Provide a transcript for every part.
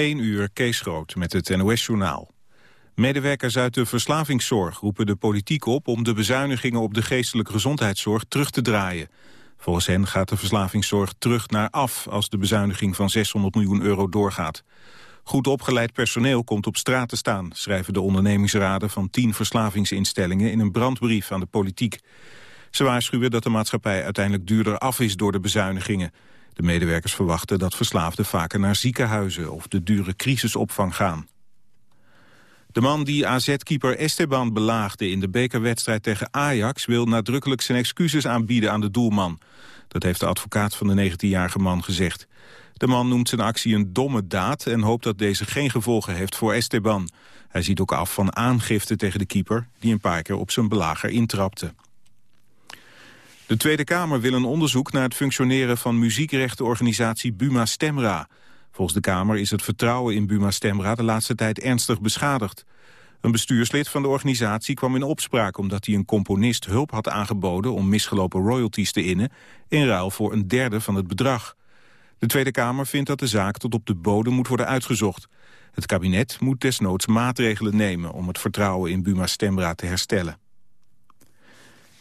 1 uur Kees Groot met het NOS-journaal. Medewerkers uit de verslavingszorg roepen de politiek op... om de bezuinigingen op de geestelijke gezondheidszorg terug te draaien. Volgens hen gaat de verslavingszorg terug naar af... als de bezuiniging van 600 miljoen euro doorgaat. Goed opgeleid personeel komt op straat te staan... schrijven de ondernemingsraden van tien verslavingsinstellingen... in een brandbrief aan de politiek. Ze waarschuwen dat de maatschappij uiteindelijk duurder af is door de bezuinigingen. De medewerkers verwachten dat verslaafden vaker naar ziekenhuizen... of de dure crisisopvang gaan. De man die AZ-keeper Esteban belaagde in de bekerwedstrijd tegen Ajax... wil nadrukkelijk zijn excuses aanbieden aan de doelman. Dat heeft de advocaat van de 19-jarige man gezegd. De man noemt zijn actie een domme daad... en hoopt dat deze geen gevolgen heeft voor Esteban. Hij ziet ook af van aangifte tegen de keeper... die een paar keer op zijn belager intrapte. De Tweede Kamer wil een onderzoek naar het functioneren van muziekrechtenorganisatie Buma Stemra. Volgens de Kamer is het vertrouwen in Buma Stemra de laatste tijd ernstig beschadigd. Een bestuurslid van de organisatie kwam in opspraak omdat hij een componist hulp had aangeboden om misgelopen royalties te innen in ruil voor een derde van het bedrag. De Tweede Kamer vindt dat de zaak tot op de bodem moet worden uitgezocht. Het kabinet moet desnoods maatregelen nemen om het vertrouwen in Buma Stemra te herstellen.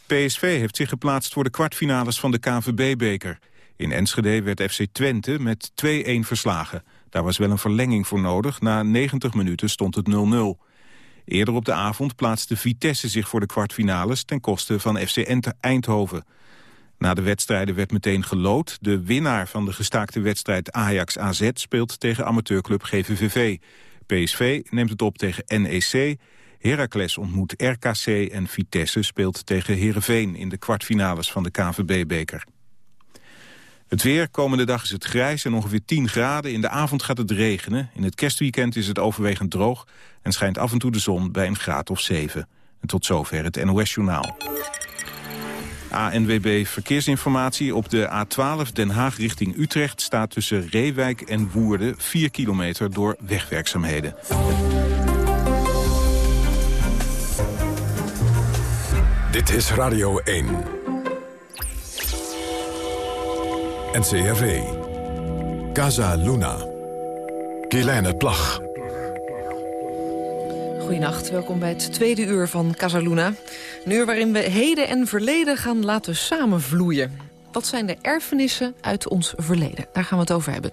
PSV heeft zich geplaatst voor de kwartfinales van de KNVB-beker. In Enschede werd FC Twente met 2-1 verslagen. Daar was wel een verlenging voor nodig. Na 90 minuten stond het 0-0. Eerder op de avond plaatste Vitesse zich voor de kwartfinales... ten koste van FC Eindhoven. Na de wedstrijden werd meteen gelood. De winnaar van de gestaakte wedstrijd Ajax-AZ speelt tegen amateurclub GVVV. PSV neemt het op tegen NEC... Heracles ontmoet RKC en Vitesse speelt tegen Heerenveen in de kwartfinales van de KNVB-beker. Het weer, komende dag is het grijs en ongeveer 10 graden. In de avond gaat het regenen. In het kerstweekend is het overwegend droog en schijnt af en toe de zon bij een graad of 7. En tot zover het NOS-journaal. ANWB Verkeersinformatie. Op de A12 Den Haag richting Utrecht staat tussen Reewijk en Woerden 4 kilometer door wegwerkzaamheden. Dit is Radio 1. NCRV. Casa Luna. Kielijne Plag. Goedenacht, welkom bij het tweede uur van Casaluna. Een uur waarin we heden en verleden gaan laten samenvloeien. Wat zijn de erfenissen uit ons verleden? Daar gaan we het over hebben.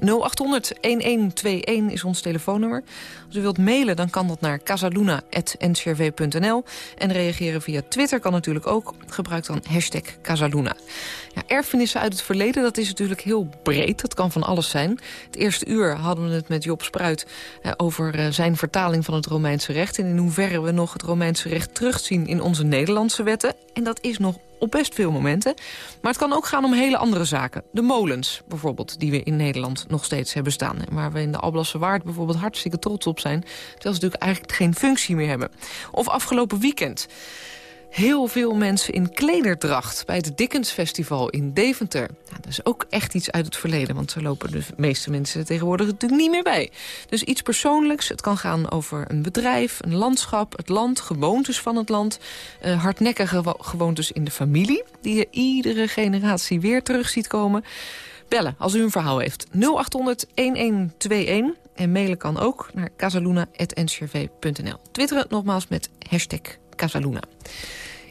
0800-1121 is ons telefoonnummer. Als u wilt mailen, dan kan dat naar casaluna.ncrv.nl. En reageren via Twitter kan natuurlijk ook. Gebruik dan hashtag Casaluna. Ja, erfenissen uit het verleden, dat is natuurlijk heel breed. Dat kan van alles zijn. Het eerste uur hadden we het met Job Spruit eh, over eh, zijn vertaling van het Romeinse recht... en in hoeverre we nog het Romeinse recht terugzien in onze Nederlandse wetten. En dat is nog op best veel momenten. Maar het kan ook gaan om hele andere zaken. De molens bijvoorbeeld, die we in Nederland nog steeds hebben staan. En waar we in de Alblasse Waard bijvoorbeeld hartstikke trots op zijn. Terwijl ze natuurlijk eigenlijk geen functie meer hebben. Of afgelopen weekend heel veel mensen in klederdracht... bij het Dickens Festival in Deventer. Nou, dat is ook echt iets uit het verleden... want er lopen de meeste mensen tegenwoordig natuurlijk niet meer bij. Dus iets persoonlijks. Het kan gaan over een bedrijf, een landschap, het land... gewoontes van het land, uh, hardnekkige gewoontes in de familie... die je iedere generatie weer terug ziet komen... Bellen als u een verhaal heeft. 0800-1121. En mailen kan ook naar casaluna.ncrv.nl. Twitteren nogmaals met hashtag Casaluna.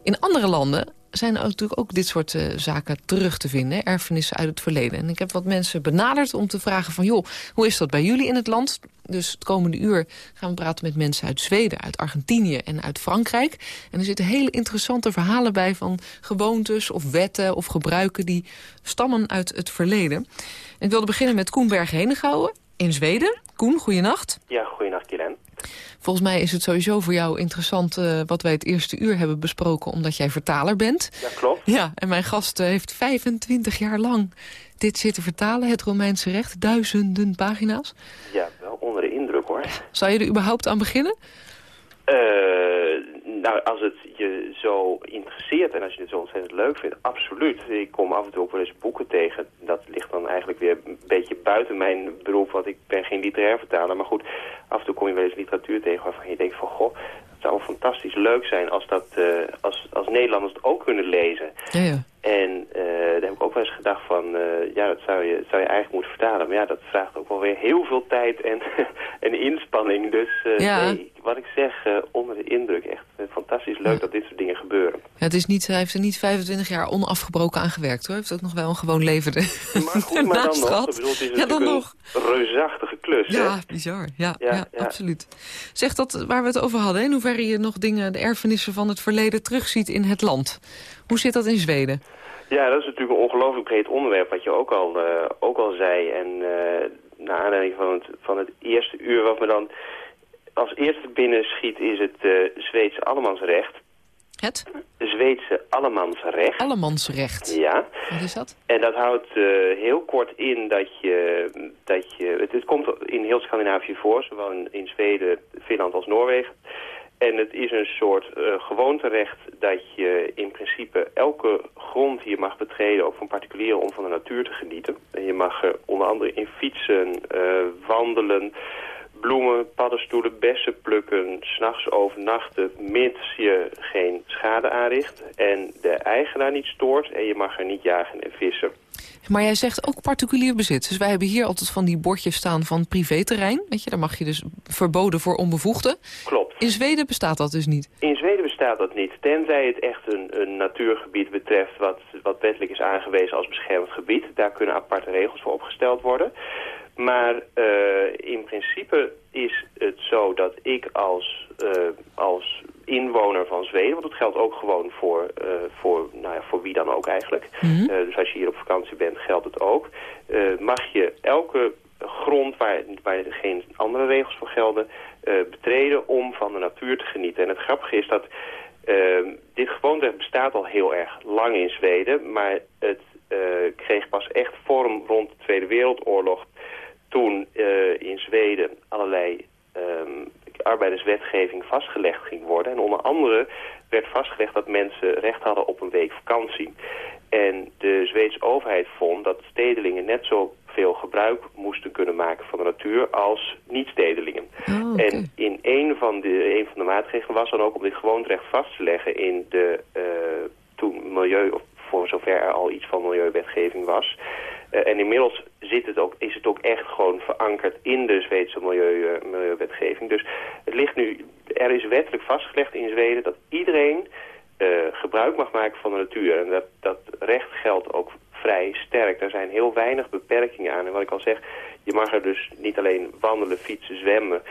In andere landen zijn er natuurlijk ook dit soort uh, zaken terug te vinden. Erfenissen uit het verleden. En ik heb wat mensen benaderd om te vragen van... joh, hoe is dat bij jullie in het land? Dus het komende uur gaan we praten met mensen uit Zweden, uit Argentinië en uit Frankrijk. En er zitten hele interessante verhalen bij van gewoontes of wetten of gebruiken... die stammen uit het verleden. En ik wilde beginnen met Koen Berg-Henegouwen in Zweden. Koen, goeienacht. Ja, goeienacht, Kilen. Volgens mij is het sowieso voor jou interessant uh, wat wij het eerste uur hebben besproken... omdat jij vertaler bent. Ja, klopt. Ja, en mijn gast uh, heeft 25 jaar lang dit zitten vertalen, het Romeinse recht. Duizenden pagina's. Ja, wel onder de indruk hoor. Zou je er überhaupt aan beginnen? Uh, nou, als het je zo interesseert en als je het zo ontzettend leuk vindt, absoluut. Ik kom af en toe ook wel eens boeken tegen. Dat ligt dan eigenlijk weer een beetje buiten mijn beroep, want ik ben geen literair vertaler. Maar goed, af en toe kom je wel eens literatuur tegen waarvan je denkt van, goh, het zou fantastisch leuk zijn als, dat, uh, als, als Nederlanders het ook kunnen lezen. Ja, ja. En uh, daar heb ik ook wel eens gedacht van, uh, ja, dat zou je, zou je eigenlijk moeten vertalen. Maar ja, dat vraagt ook wel weer heel veel tijd en, en inspanning. Dus uh, ja. nee, wat ik zeg, onder de indruk. Echt fantastisch leuk ja. dat dit soort dingen gebeuren. Ja, het is niet, hij heeft er niet 25 jaar onafgebroken aan gewerkt hoor. Hij heeft ook nog wel een gewoon leven Maar goed, maar dan nog. Bedoel, het is ja, dan een nog. reusachtige klus. Ja, hè? bizar. Ja, ja, absoluut. Zeg dat waar we het over hadden, in hoeverre je nog dingen, de erfenissen van het verleden terugziet in het land. Hoe zit dat in Zweden? Ja, dat is natuurlijk een ongelooflijk breed onderwerp, wat je ook al, uh, ook al zei. En naar aanleiding van het, van het eerste uur wat me dan als eerste binnen schiet is het uh, Zweedse allemansrecht. Het? Zweedse allemansrecht. Allemansrecht. Ja. Wat is dat? En dat houdt heel kort in dat je... Dat je het, het komt in heel Scandinavië voor, zowel in, in Zweden, Finland als Noorwegen. En het is een soort uh, gewoonterecht dat je in principe elke grond je mag betreden, ook van particulieren, om van de natuur te genieten. En je mag er onder andere in fietsen, uh, wandelen, bloemen, paddenstoelen, bessen plukken, s'nachts overnachten, mits je geen schade aanricht en de eigenaar niet stoort en je mag er niet jagen en vissen. Maar jij zegt ook particulier bezit. Dus wij hebben hier altijd van die bordjes staan van privéterrein. Weet je, daar mag je dus verboden voor onbevoegden. Klopt. In Zweden bestaat dat dus niet? In Zweden bestaat dat niet. Tenzij het echt een, een natuurgebied betreft wat, wat wettelijk is aangewezen als beschermd gebied. Daar kunnen aparte regels voor opgesteld worden. Maar uh, in principe is het zo dat ik als, uh, als inwoner van Zweden, want het geldt ook gewoon voor, uh, voor, nou ja, voor wie dan ook eigenlijk. Mm -hmm. dus als je hier op vakantie bent, geldt het ook. mag je elke grond waar, waar geen andere regels voor gelden, betreden om van de natuur te genieten. En het grappige is dat dit gewoonterecht bestaat al heel erg lang in Zweden, maar het kreeg pas echt vorm rond de Tweede Wereldoorlog toen uh, in Zweden allerlei um, arbeiderswetgeving vastgelegd ging worden. En onder andere werd vastgelegd dat mensen recht hadden op een week vakantie. En de Zweedse overheid vond dat stedelingen net zo veel gebruik moesten kunnen maken van de natuur als niet-stedelingen. Oh, okay. En in een van, de, een van de maatregelen was dan ook om dit gewoonterecht vast te leggen in de uh, toen milieu, of voor zover er al iets van milieuwetgeving was. Uh, en inmiddels zit het ook, is het ook echt gewoon verankerd in de Zweedse milieu, uh, milieuwetgeving. Dus het ligt nu, er is wettelijk vastgelegd in Zweden dat iedereen uh, gebruik mag maken van de natuur. En dat, dat recht geldt ook vrij sterk. Er zijn heel weinig beperkingen aan. En wat ik al zeg, je mag er dus niet alleen wandelen, fietsen, zwemmen,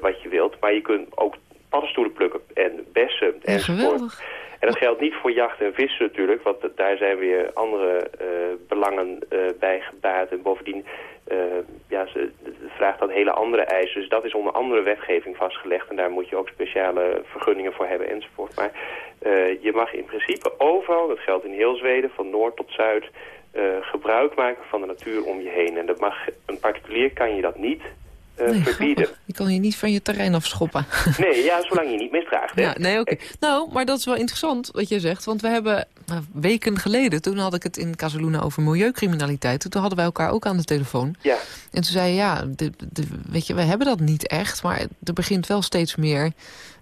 wat je wilt. Maar je kunt ook paddenstoelen plukken en bessen ja, geweldig. En dat geldt niet voor jacht en vissen natuurlijk, want daar zijn weer andere uh, belangen uh, bij gebaat. En bovendien uh, ja, vraagt dat hele andere eisen. Dus dat is onder andere wetgeving vastgelegd en daar moet je ook speciale vergunningen voor hebben enzovoort. Maar je mag in principe overal, dat geldt in heel Zweden, van noord tot zuid, gebruik maken van de natuur om je heen. En dat mag, een particulier kan je dat niet uh, nee, verbieden. Grappig. Je kan je niet van je terrein afschoppen. Nee, ja, zolang je niet misdraagt. Hè? Ja, nee, oké. Okay. Nou, maar dat is wel interessant wat je zegt. Want we hebben nou, weken geleden, toen had ik het in Casaluna over milieucriminaliteit. Toen hadden wij elkaar ook aan de telefoon. Ja. En toen zei je, ja, de, de, weet je, we hebben dat niet echt. Maar er begint wel steeds meer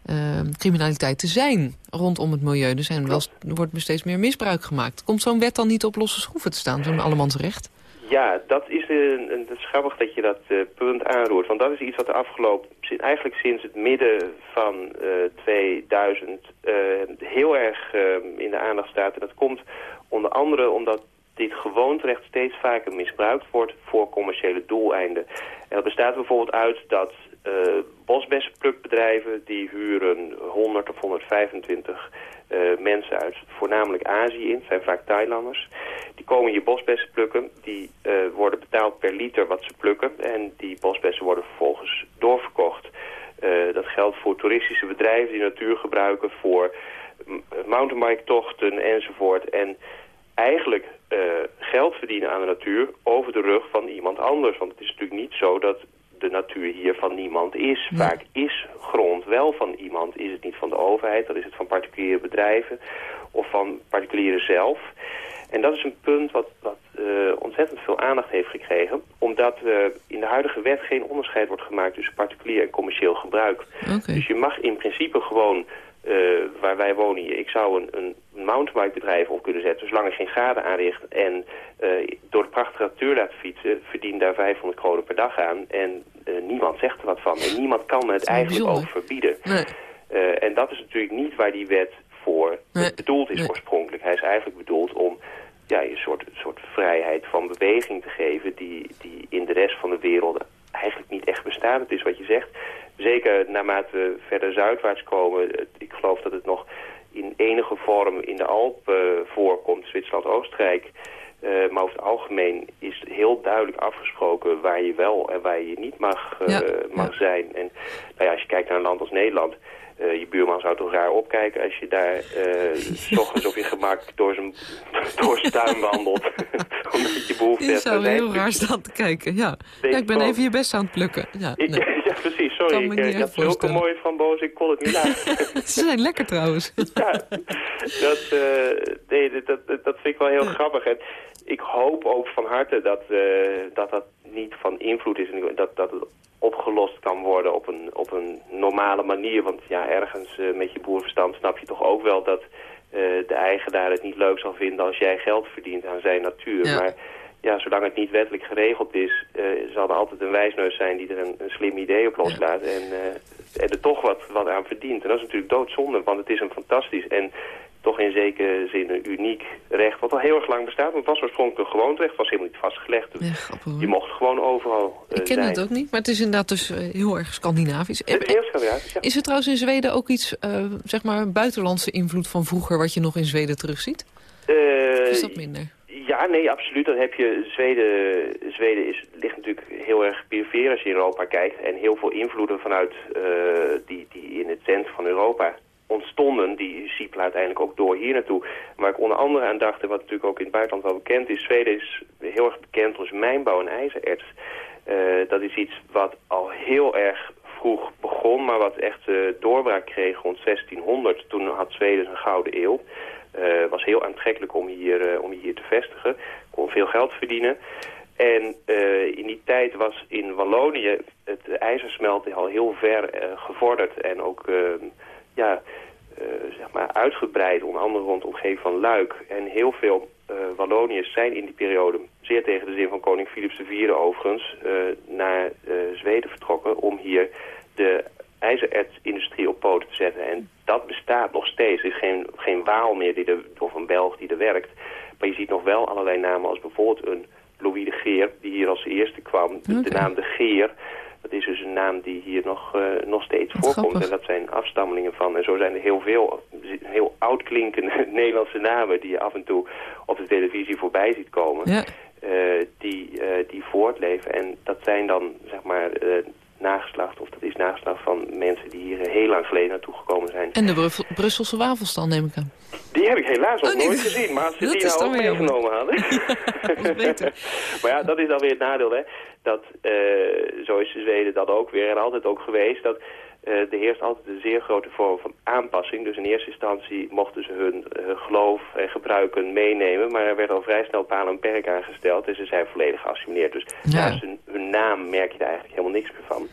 uh, criminaliteit te zijn rondom het milieu. Er, zijn wel, er wordt steeds meer misbruik gemaakt. Komt zo'n wet dan niet op losse schroeven te staan, zo'n allemansrecht? Ja, dat is, een, een, het is grappig dat je dat uh, punt aanroert. Want dat is iets wat de afgelopen, eigenlijk sinds het midden van uh, 2000 uh, heel erg in de aandacht staat. En dat komt onder andere omdat dit gewoonterecht steeds vaker misbruikt wordt voor commerciële doeleinden. En dat bestaat bijvoorbeeld uit dat bosbessenplukbedrijven die huren 100 of 125 uh, mensen uit voornamelijk Azië in, het zijn vaak Thailanders. Die komen hier bosbessen plukken, die uh, worden betaald per liter wat ze plukken en die bosbessen worden vervolgens doorverkocht. Dat geldt voor toeristische bedrijven die natuur gebruiken, voor mountainbike-tochten enzovoort. En eigenlijk geld verdienen aan de natuur over de rug van iemand anders. Want het is natuurlijk niet zo dat de natuur hier van niemand is. Vaak is grond wel van iemand. Is het niet van de overheid, dan is het van particuliere bedrijven of van particulieren zelf. En dat is een punt wat, wat uh, ontzettend veel aandacht heeft gekregen. Omdat uh, in de huidige wet geen onderscheid wordt gemaakt tussen particulier en commercieel gebruik. Okay. Dus je mag in principe gewoon waar wij wonen hier. Ik zou een, een mountainbikebedrijf op kunnen zetten, zolang ik geen schade aanricht. En door de prachtige natuur laten fietsen, verdien daar 500 kronen per dag aan. En niemand zegt er wat van. En niemand kan het eigenlijk ook verbieden. Nee. en dat is natuurlijk niet waar die wet voor bedoeld is oorspronkelijk. Hij is eigenlijk bedoeld om ja, een soort, soort vrijheid van beweging te geven... Die, die in de rest van de wereld eigenlijk niet echt bestaat. Het is wat je zegt. Zeker naarmate we verder zuidwaarts komen... ik geloof dat het nog in enige vorm in de Alpen voorkomt, Zwitserland, Oostenrijk... Uh, maar over het algemeen is heel duidelijk afgesproken waar je wel en waar je niet mag, uh, mag zijn. En nou ja, als je kijkt naar een land als Nederland, uh, je buurman zou toch raar opkijken als je daar uh, s ochtends op je gemak door zijn, door zijn tuin wandelt. Omdat je behoefte hebt. Je zou heel raar staan te kijken, ja. ja ik ben even je best aan het plukken. Ja, nee. ja precies, sorry. Ik, ik had zulke mooie frambozen, ik kon het niet laten. Ze zijn lekker trouwens. ja, dat, uh, nee, dat, dat, dat vind ik wel heel grappig. En ik hoop ook van harte dat, dat dat niet van invloed is. En dat, dat het opgelost kan worden op een, op een normale manier. Want ja, ergens uh, met je boerverstand snap je toch ook wel dat uh, de eigenaar het niet leuk zal vinden als jij geld verdient aan zijn natuur. Maar ja, zolang het niet wettelijk geregeld is, uh, zal er altijd een wijsneus zijn die er een, een slim idee op loslaat. En, en er toch wat, wat aan verdient. En dat is natuurlijk doodzonde, want het is een fantastisch en toch in zekere zin een uniek recht... wat al heel erg lang bestaat. Want het was oorspronkelijk een gewoon recht, was helemaal niet vastgelegd. je mocht gewoon overal uh, Ik ken het ook niet, maar het is inderdaad dus uh, heel erg Scandinavisch. Het is heel Scandinavisch, ja. Is er trouwens in Zweden ook iets, uh, zeg maar, buitenlandse invloed van vroeger... wat je nog in Zweden terugziet? of is dat minder? Ja, nee, absoluut. Dan heb je Zweden. Zweden is, ligt natuurlijk heel erg perifeer als je in Europa kijkt. En heel veel invloeden vanuit die, die in het centrum van Europa ontstonden, die siepelen uiteindelijk ook door hier naartoe. Waar ik onder andere aan dacht, wat natuurlijk ook in het buitenland wel bekend is... Zweden is heel erg bekend als mijnbouw en ijzererts. Uh, dat is iets wat al heel erg vroeg begon, maar wat echt uh, doorbraak kreeg rond 1600. Toen had Zweden een gouden eeuw. Het uh, was heel aantrekkelijk om hier, om hier te vestigen. Kon veel geld verdienen. En in die tijd was in Wallonië het ijzersmelten al heel ver gevorderd. En ook ja, uh, zeg maar uitgebreid, onder andere rond omgeving van Luik. En heel veel uh, Walloniërs zijn in die periode, zeer tegen de zin van koning Philips IV overigens, uh, naar Zweden vertrokken om hier de ijzerertsindustrie op poten te zetten. En dat bestaat nog steeds. Er is geen, geen Waal meer die er, of een Belg die er werkt. Maar je ziet nog wel allerlei namen als bijvoorbeeld een Louis de Geer, die hier als eerste kwam. De naam de Geer dat is dus een naam die hier nog, uh, nog steeds voorkomt. En dat zijn afstammelingen van. En zo zijn er heel veel heel oud klinkende Nederlandse namen... die je af en toe op de televisie voorbij ziet komen. Ja. Uh, die, uh, die voortleven. En dat zijn dan, zeg maar, nageslacht... of dat is nageslacht van mensen die hier heel lang geleden naartoe gekomen zijn. En de Brusselse wafelstal neem ik aan. Die heb ik helaas nog oh, nooit gezien, maar als ze die nou ook meegenomen hadden. maar ja, dat is dan weer het nadeel, hè. Dat, uh, zo is Zweden dat ook weer en altijd ook geweest, dat er heerst altijd een zeer grote vorm van aanpassing. Dus in eerste instantie mochten ze hun uh, geloof en gebruiken meenemen, maar er werd al vrij snel palen en perk aangesteld en ze zijn volledig geassimileerd. Dus ja. naast hun, hun naam merk je daar eigenlijk helemaal niks meer van.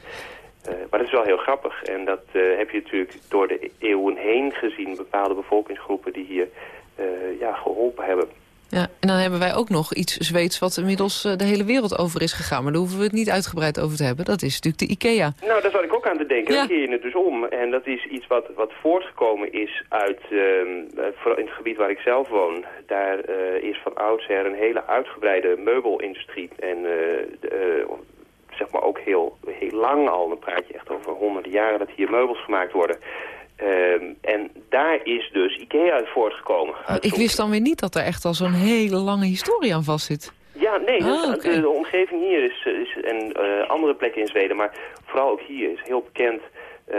Uh, maar dat is wel heel grappig. En dat uh, heb je natuurlijk door de eeuwen heen gezien. Bepaalde bevolkingsgroepen die hier uh, ja, geholpen hebben. Ja, en dan hebben wij ook nog iets Zweeds wat inmiddels de hele wereld over is gegaan. Maar daar hoeven we het niet uitgebreid over te hebben. Dat is natuurlijk de IKEA. Nou, daar zat ik ook aan te denken. Ja. Dan keer je het dus om. En dat is iets wat, wat voortgekomen is uit, uh, in het gebied waar ik zelf woon. Daar is van oudsher een hele uitgebreide meubelindustrie. En zeg maar ook heel, heel lang al, dan praat je echt over honderden jaren dat hier meubels gemaakt worden. Um, en daar is dus IKEA uit voortgekomen. Uit ik wist dan weer niet dat er echt al zo'n hele lange historie aan vast zit. Ja, nee, ah, okay. de, omgeving hier is, is en uh, andere plekken in Zweden, maar vooral ook hier is heel bekend uh,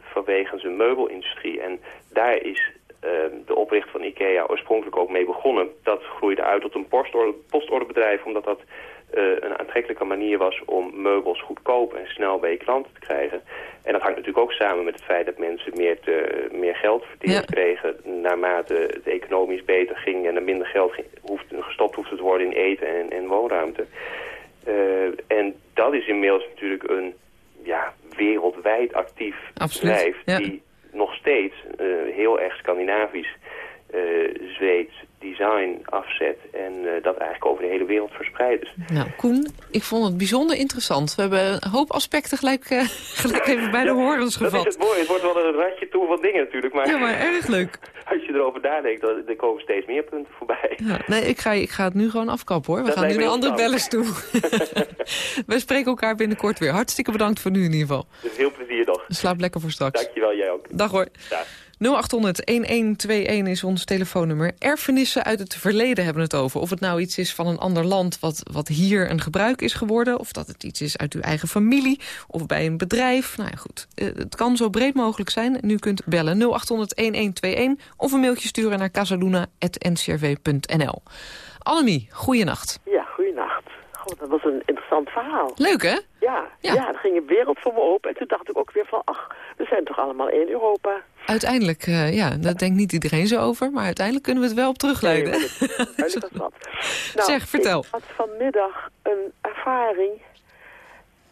vanwege zijn meubelindustrie. En daar is uh, de oprichter van IKEA oorspronkelijk ook mee begonnen. Dat groeide uit tot een postorder, postorderbedrijf, omdat dat een aantrekkelijke manier was om meubels goedkoop en snel bij je klanten te krijgen. En dat hangt natuurlijk ook samen met het feit dat mensen meer, te, meer geld verdiend kregen naarmate het economisch beter ging en er minder geld ging, hoeft, gestopt hoefde te worden in eten en, en woonruimte. Uh, en dat is inmiddels natuurlijk een ja, wereldwijd actief bedrijf die nog steeds heel erg Scandinavisch, Zweeds design afzet en dat eigenlijk over de hele wereld verspreidt. Nou, Koen, ik vond het bijzonder interessant. We hebben een hoop aspecten gelijk, gelijk even bij de horens gevat. Dat is het mooie. Het wordt wel een ratje toe van dingen natuurlijk. Maar ja, maar erg leuk. Als je erover nadenkt, dan, er komen steeds meer punten voorbij. Ja, nee, ik ga, ik ga het nu gewoon afkappen hoor. We gaan nu naar andere bellers toe. We spreken elkaar binnenkort weer. Hartstikke bedankt voor nu in ieder geval. Dus heel plezier nog. Slaap lekker voor straks. Dankjewel, jij ook. Dag hoor. Dag. 0800-1121 is ons telefoonnummer. Erfenissen uit het verleden hebben het over. Of het nou iets is van een ander land wat, wat hier een gebruik is geworden... of dat het iets is uit uw eigen familie of bij een bedrijf. Nou ja, goed. Eh, het kan zo breed mogelijk zijn. Nu kunt bellen 0800-1121 of een mailtje sturen naar casaluna.ncrv.nl. Annemie, goeienacht. Ja, goeienacht. God, dat was een interessant verhaal. Leuk, hè? Ja, ja. ja, er ging een wereld voor me open. En toen dacht ik ook weer van, ach, we zijn toch allemaal in Europa. Uiteindelijk, uh, ja, daar denkt niet iedereen zo over. Maar uiteindelijk kunnen we het wel op terugleiden. Nee, dat, nou, zeg, vertel. Ik had vanmiddag een ervaring.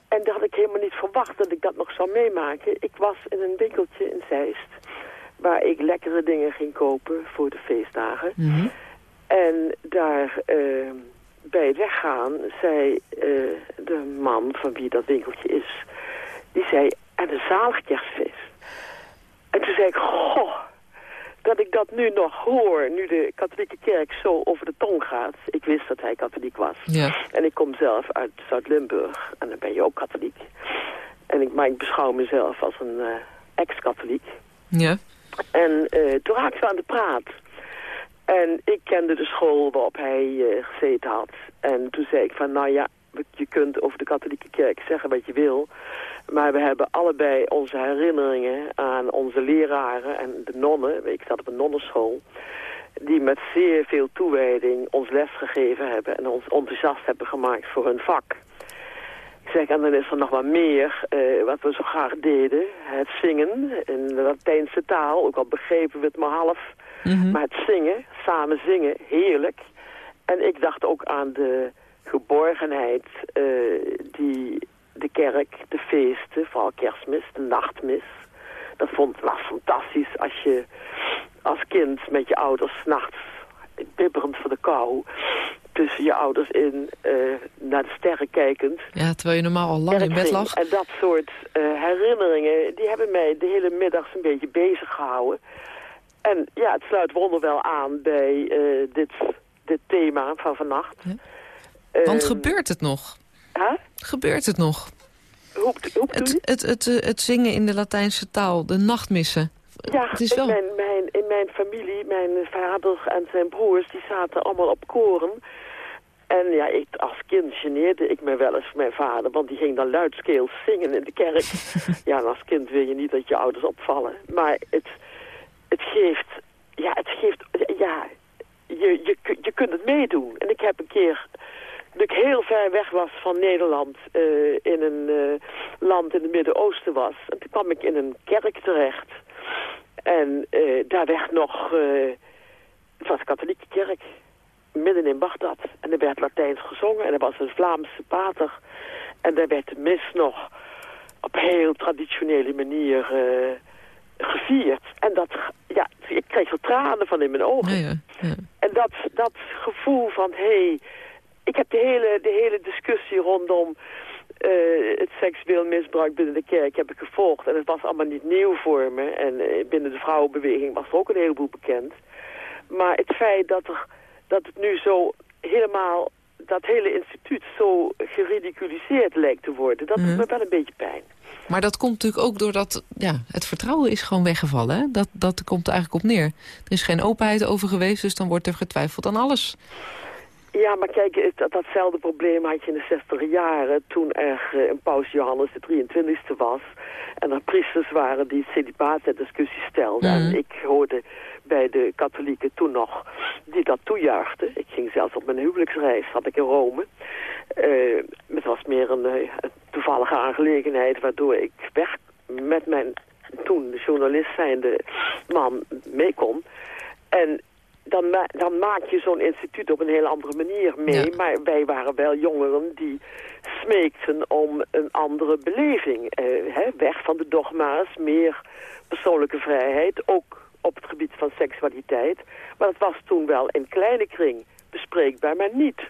En dat had ik helemaal niet verwacht dat ik dat nog zou meemaken. Ik was in een winkeltje in Zeist. Waar ik lekkere dingen ging kopen voor de feestdagen. Mm -hmm. En daar... Uh, bij het weggaan zei uh, de man van wie dat winkeltje is... die zei, en een zalig kerstfeest. En toen zei ik, goh, dat ik dat nu nog hoor... nu de katholieke kerk zo over de tong gaat. Ik wist dat hij katholiek was. Ja. En ik kom zelf uit Zuid-Limburg. En dan ben je ook katholiek. En ik, maar ik beschouw mezelf als een uh, ex-katholiek. Ja. En uh, toen raakten we aan de praat... En ik kende de school waarop hij uh, gezeten had. En toen zei ik van, nou ja, je kunt over de katholieke kerk zeggen wat je wil. Maar we hebben allebei onze herinneringen aan onze leraren en de nonnen. Ik zat op een nonnenschool. Die met zeer veel toewijding ons les gegeven hebben en ons enthousiast hebben gemaakt voor hun vak. Ik zeg, en dan is er nog wat meer uh, wat we zo graag deden. Het zingen in de Latijnse taal, ook al begrepen we het maar half. Mm -hmm. Maar het zingen, samen zingen, heerlijk. En ik dacht ook aan de geborgenheid uh, die de kerk, de feesten, vooral kerstmis, de nachtmis. Dat vond, was fantastisch als je als kind met je ouders s'nachts, bibberend voor de kou, tussen je ouders in uh, naar de sterren kijkend. Ja, terwijl je normaal al lang in bed lag. En dat soort uh, herinneringen, die hebben mij de hele middag een beetje bezig gehouden. En ja, het sluit wonderwel aan bij uh, dit, dit thema van vannacht. Ja. Want uh, gebeurt het nog? Huh? Gebeurt het nog? Hoe, hoe het, het, het, het, het zingen in de Latijnse taal, de nachtmissen. Ja, het is wel... in, mijn, mijn, in mijn familie, mijn vader en zijn broers, die zaten allemaal op koren. En ja, ik, als kind geneerde ik me wel eens voor mijn vader, want die ging dan luidskeels zingen in de kerk. ja, en als kind wil je niet dat je ouders opvallen. Maar het, het geeft, ja, het geeft, ja, je, je, je kunt het meedoen. En ik heb een keer, ik heel ver weg was van Nederland, uh, in een uh, land in het Midden-Oosten was. En toen kwam ik in een kerk terecht. En uh, daar werd nog, het was een katholieke kerk, midden in Bagdad. En er werd Latijns gezongen en er was een Vlaamse pater. En daar werd de mis nog op heel traditionele manier gevierd. En dat, ja, ik kreeg er tranen van in mijn ogen. Ja, ja, ja. En dat, dat gevoel van, hé, hey, ik heb de hele, de hele discussie rondom uh, het seksueel misbruik binnen de kerk heb ik gevolgd. En het was allemaal niet nieuw voor me. En uh, binnen de vrouwenbeweging was er ook een heleboel bekend. Maar het feit dat, er, dat het nu zo helemaal, dat hele instituut zo geridiculiseerd lijkt te worden, dat doet me wel een beetje pijn. Maar dat komt natuurlijk ook doordat ja, het vertrouwen is gewoon weggevallen. Hè? Dat, dat komt er eigenlijk op neer. Er is geen openheid over geweest, dus dan wordt er getwijfeld aan alles. Ja, maar kijk, dat, datzelfde probleem had je in de 60 jaren... toen er uh, een paus Johannes de 23e was... en er priesters waren die celibaat ter discussie stelden. Mm. En ik hoorde bij de katholieken toen nog die dat toejuichten. Ik ging zelfs op mijn huwelijksreis, had ik in Rome. Uh, het was meer een, een toevallige aangelegenheid... waardoor ik weg met mijn toen journalist zijnde man mee kon. En dan, ma dan maak je zo'n instituut op een hele andere manier mee. Maar wij waren wel jongeren die smeekten om een andere beleving. Eh, hè, weg van de dogma's, meer persoonlijke vrijheid. Ook op het gebied van seksualiteit. Maar dat was toen wel in kleine kring bespreekbaar, maar niet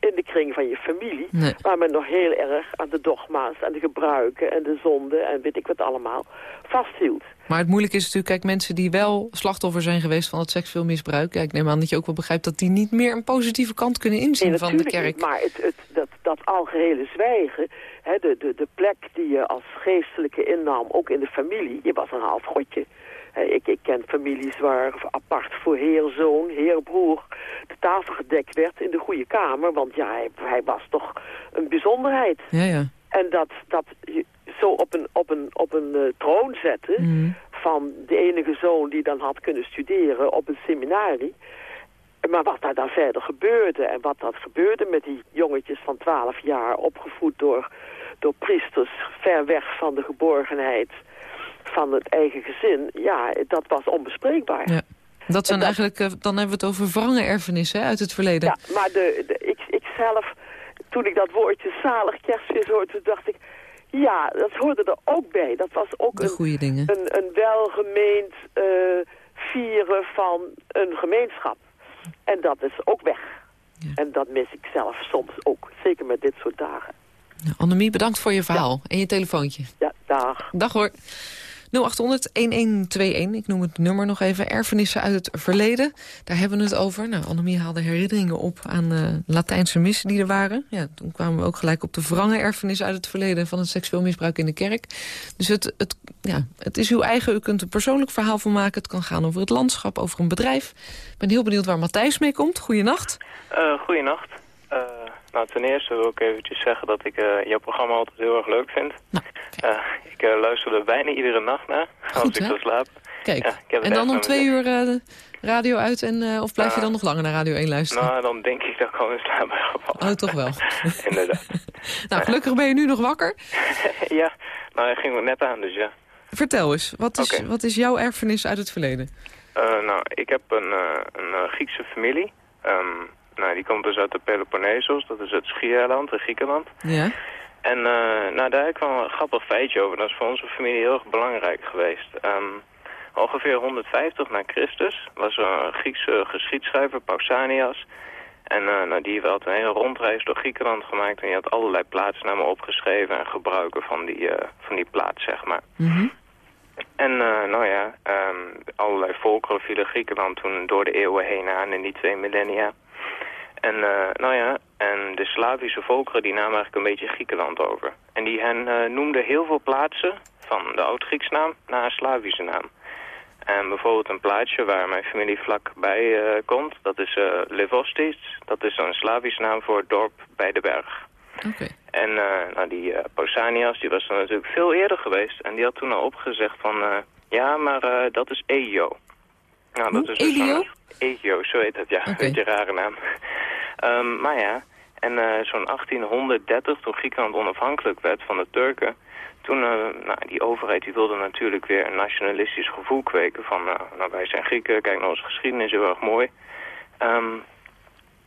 in de kring van je familie... waar men nog heel erg aan de dogma's en de gebruiken en de zonden... en weet ik wat allemaal, vasthield. Maar het moeilijke is natuurlijk, kijk, mensen die wel slachtoffer zijn geweest van het seksueel misbruik... ik neem aan dat je ook wel begrijpt dat die niet meer een positieve kant kunnen inzien van de kerk. Niet, maar het, het, dat, dat algehele zwijgen, hè, de, de, de plek die je als geestelijke innam, ook in de familie... je was een half godje ik, ik ken families waar apart voor heerzoon, heerbroer de tafel gedekt werd in de goede kamer. Want ja, hij, hij was toch een bijzonderheid. Ja, ja. En dat, dat je zo op een, op een, op een uh, troon zetten mm. van de enige zoon die dan had kunnen studeren op een seminarie. Maar wat daar dan verder gebeurde en wat dat gebeurde met die jongetjes van 12 jaar opgevoed door, door priesters ver weg van de geborgenheid van het eigen gezin, ja, dat was onbespreekbaar. Ja. Dat zijn eigenlijk, eh, dan hebben we het over wrange erfenissen uit het verleden. Ja, maar de, de, ik, ik zelf, toen ik dat woordje zalig kerstvis hoorde, dacht ik... Ja, dat hoorde er ook bij. Dat was ook een, goede dingen. een, een welgemeend uh, vieren van een gemeenschap. En dat is ook weg. Ja. En dat mis ik zelf soms ook. Zeker met dit soort dagen. Nou, Annemie, bedankt voor je verhaal en je telefoontje. Ja, dag. Dag hoor. 0800-1121, ik noem het nummer nog even. Erfenissen uit het verleden, daar hebben we het over. Nou, Annemie haalde herinneringen op aan uh, Latijnse missen die er waren. Ja, toen kwamen we ook gelijk op de wrange erfenissen uit het verleden... van het seksueel misbruik in de kerk. Dus het, het, ja, het is uw eigen, u kunt een persoonlijk verhaal van maken. Het kan gaan over het landschap, over een bedrijf. Ik ben heel benieuwd waar Matthijs mee komt. Goeienacht. Uh, goeienacht. Nou, ten eerste wil ik eventjes zeggen dat ik uh, jouw programma altijd heel erg leuk vind. Nou, uh, ik uh, luister er bijna iedere nacht naar, als ik zou slapen. Kijk, ja, en dan om twee uur de radio uit en of blijf je dan nog langer naar Radio 1 luisteren? Nou, dan denk ik dat ik al in slaap ben gevallen. Oh, toch wel. Inderdaad. nou, gelukkig ben je nu nog wakker. ja, nou, hij ging net aan, dus ja. Vertel eens, wat is, wat is jouw erfenis uit het verleden? nou, ik heb een, een Griekse familie. Um, nou, die komt dus uit de Peloponnesos, dat is het schiereiland in Griekenland. Ja. En uh, nou, daar kwam een grappig feitje over. Dat is voor onze familie heel erg belangrijk geweest. Um, ongeveer 150 na Christus was er een Griekse geschiedschrijver, Pausanias. En uh, nou, die had een hele rondreis door Griekenland gemaakt. En die had allerlei plaatsnamen opgeschreven en gebruiken van die, uh, van die plaats, zeg maar. Mm En nou ja, um, allerlei volkeren vielen Griekenland toen door de eeuwen heen aan in die twee millennia. En uh, nou ja, en de Slavische volkeren die namen eigenlijk een beetje Griekenland over. En die hen uh, noemden heel veel plaatsen van de oud-Grieks naam naar een Slavische naam. En bijvoorbeeld een plaatsje waar mijn familie vlakbij uh, komt, dat is Levostis. Dat is een Slavische naam voor het dorp bij de berg. Okay. En nou, die Pausanias, die was dan natuurlijk veel eerder geweest. En die had toen al opgezegd van, ja, maar dat is Ejo. Nou, dat is dus Elio? Zo heet het, ja. Een beetje rare naam. Um, maar ja, en uh, zo'n 1830, toen Griekenland onafhankelijk werd van de Turken... toen, uh, nou, die overheid die wilde natuurlijk weer een nationalistisch gevoel kweken... van, uh, nou, wij zijn Grieken, kijk naar onze geschiedenis, heel erg mooi. Um,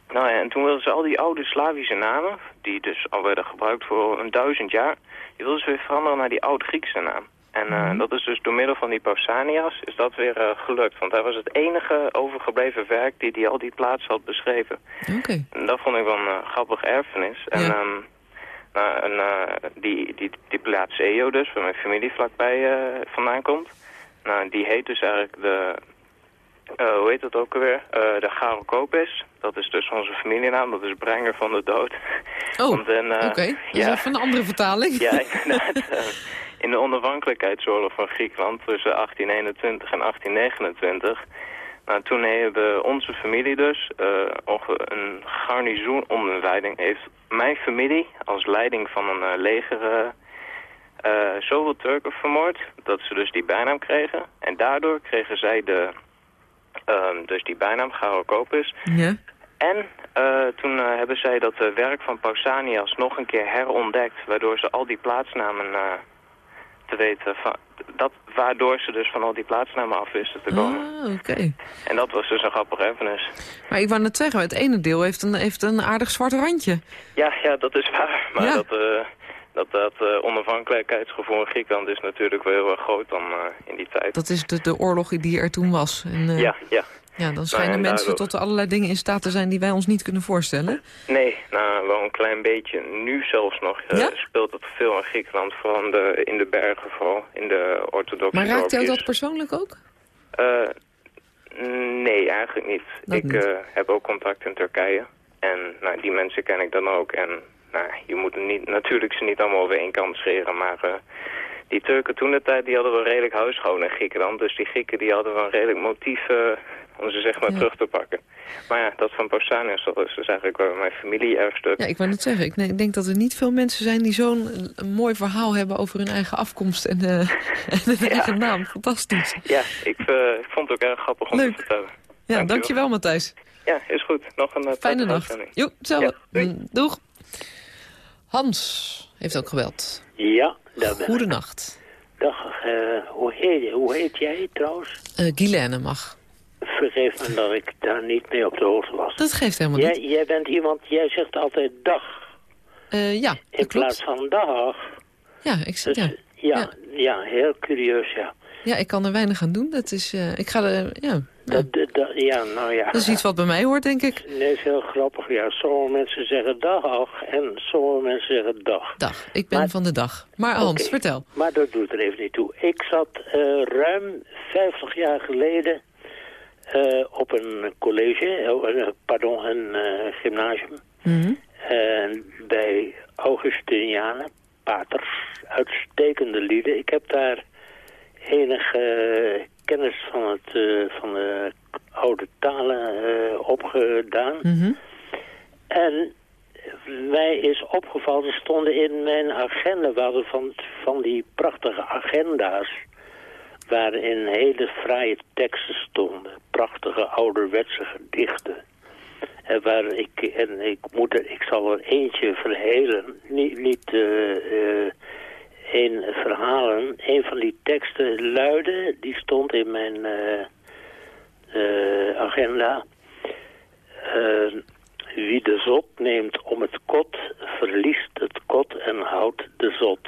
nou ja, en toen wilden ze al die oude Slavische namen... die dus al werden gebruikt voor een duizend jaar... die wilden ze weer veranderen naar die oud-Griekse naam. En uh, dat is dus door middel van die Pausanias is dat weer uh, gelukt. Want hij was het enige overgebleven werk die, die al die plaatsen had beschreven. Oké. En dat vond ik wel een uh, grappig erfenis. En, ja. um, nou, en die, die, die plaats Eo dus, waar mijn familie vlakbij vandaan komt. Nou, die heet dus eigenlijk de... hoe heet dat ook alweer? de Garokopis. Dat is dus onze familienaam. Dat is brenger van de dood. Oh, oké. Okay. Dat is even een andere vertaling. Ja, inderdaad. In de onafhankelijkheidsoorlog van Griekenland tussen 1821 en 1829... Nou, toen hebben onze familie dus uh, een garnizoen onder leiding... heeft mijn familie als leiding van een uh, leger uh, zoveel Turken vermoord... dat ze dus die bijnaam kregen. En daardoor kregen zij de, ehm, dus die bijnaam Garokopis. Ja. En toen hebben zij dat werk van Pausanias nog een keer herontdekt... waardoor ze al die plaatsnamen te weten van, dat, waardoor ze dus van al die plaatsnamen af wisten te komen. Ah, oké. En dat was dus een grappige erfenis. Maar ik wou net zeggen, het ene deel heeft een, heeft een aardig zwart randje. Ja, ja, dat is waar. Maar dat, uh, dat, dat uh, onafhankelijkheidsgevoel in Griekenland is natuurlijk wel heel erg groot dan uh, in die tijd. Dat is de, de oorlog die er toen was. En, ja, ja. Ja, dan schijnen nou, mensen tot allerlei dingen in staat te zijn die wij ons niet kunnen voorstellen. Nee, nou, wel een klein beetje. Nu zelfs nog uh, speelt het veel in Griekenland, vooral in de, in de bergen vooral, in de orthodoxe Maar raakt jou dat persoonlijk ook? Uh, nee, eigenlijk niet. Dat ik niet. Uh, heb ook contact in Turkije. En nou, die mensen ken ik dan ook. En nou, je moet niet, natuurlijk ze niet allemaal over één kant scheren, maar die Turken toen de tijd, die hadden wel redelijk huishouden in Griekenland. Dus die Grieken die hadden wel een redelijk motief om ze zeg maar terug te pakken. Maar ja, dat van Pausanias, dat is dus eigenlijk wel mijn familie-erfstuk. Ja, ik wou net zeggen, ik denk dat er niet veel mensen zijn die zo'n mooi verhaal hebben over hun eigen afkomst en, uh, en hun ja. eigen naam. Fantastisch. Ja, ik, uh, ik, vond het ook erg grappig om Leuk. te vertellen. Ja, dankjewel, dankjewel Matthijs. Ja, is goed. Nog een uh, fijne nacht. Jo. Ja, Doeg. Hans heeft ook gebeld. Ja, dat ben Goedenacht. Dag, hoe, heet, hoe heet jij trouwens? Uh, Guilaine mag vergeef me dat ik daar niet mee op de hoogte was. Dat geeft helemaal jij, niet. Jij bent iemand, jij zegt altijd dag. Uh, ja, In plaats van dag. Ja, ik zeg dus, ja. ja. Ja, heel curieus, ja. Ja, ik kan er weinig aan doen. Dat is, uh, ik ga er, ja. Dat, ja, nou ja. Dat is iets wat bij mij hoort, denk ik. Nee, is heel grappig. Ja, sommige mensen zeggen dag en sommige mensen zeggen dag. Dag, ik ben maar, van de dag. Maar Hans, okay. vertel. Maar dat doet er even niet toe. Ik zat uh, ruim 50 jaar geleden uh, op een college, uh, pardon, een uh, gymnasium. Mm -hmm. bij Augustinianen, paters, uitstekende lieden. Ik heb daar enige kennis van, het, van de oude talen opgedaan. Mm -hmm. En mij is opgevallen, stonden in mijn agenda, we hadden van, van die prachtige agenda's waarin hele fraaie teksten stonden. Prachtige ouderwetse gedichten. En waar ik, en ik, moet ik zal er eentje verhelen, niet, niet uh, uh, een verhalen. Een van die teksten luidde, die stond in mijn uh, agenda. wie de zot neemt om het kot, verliest het kot en houdt de zot.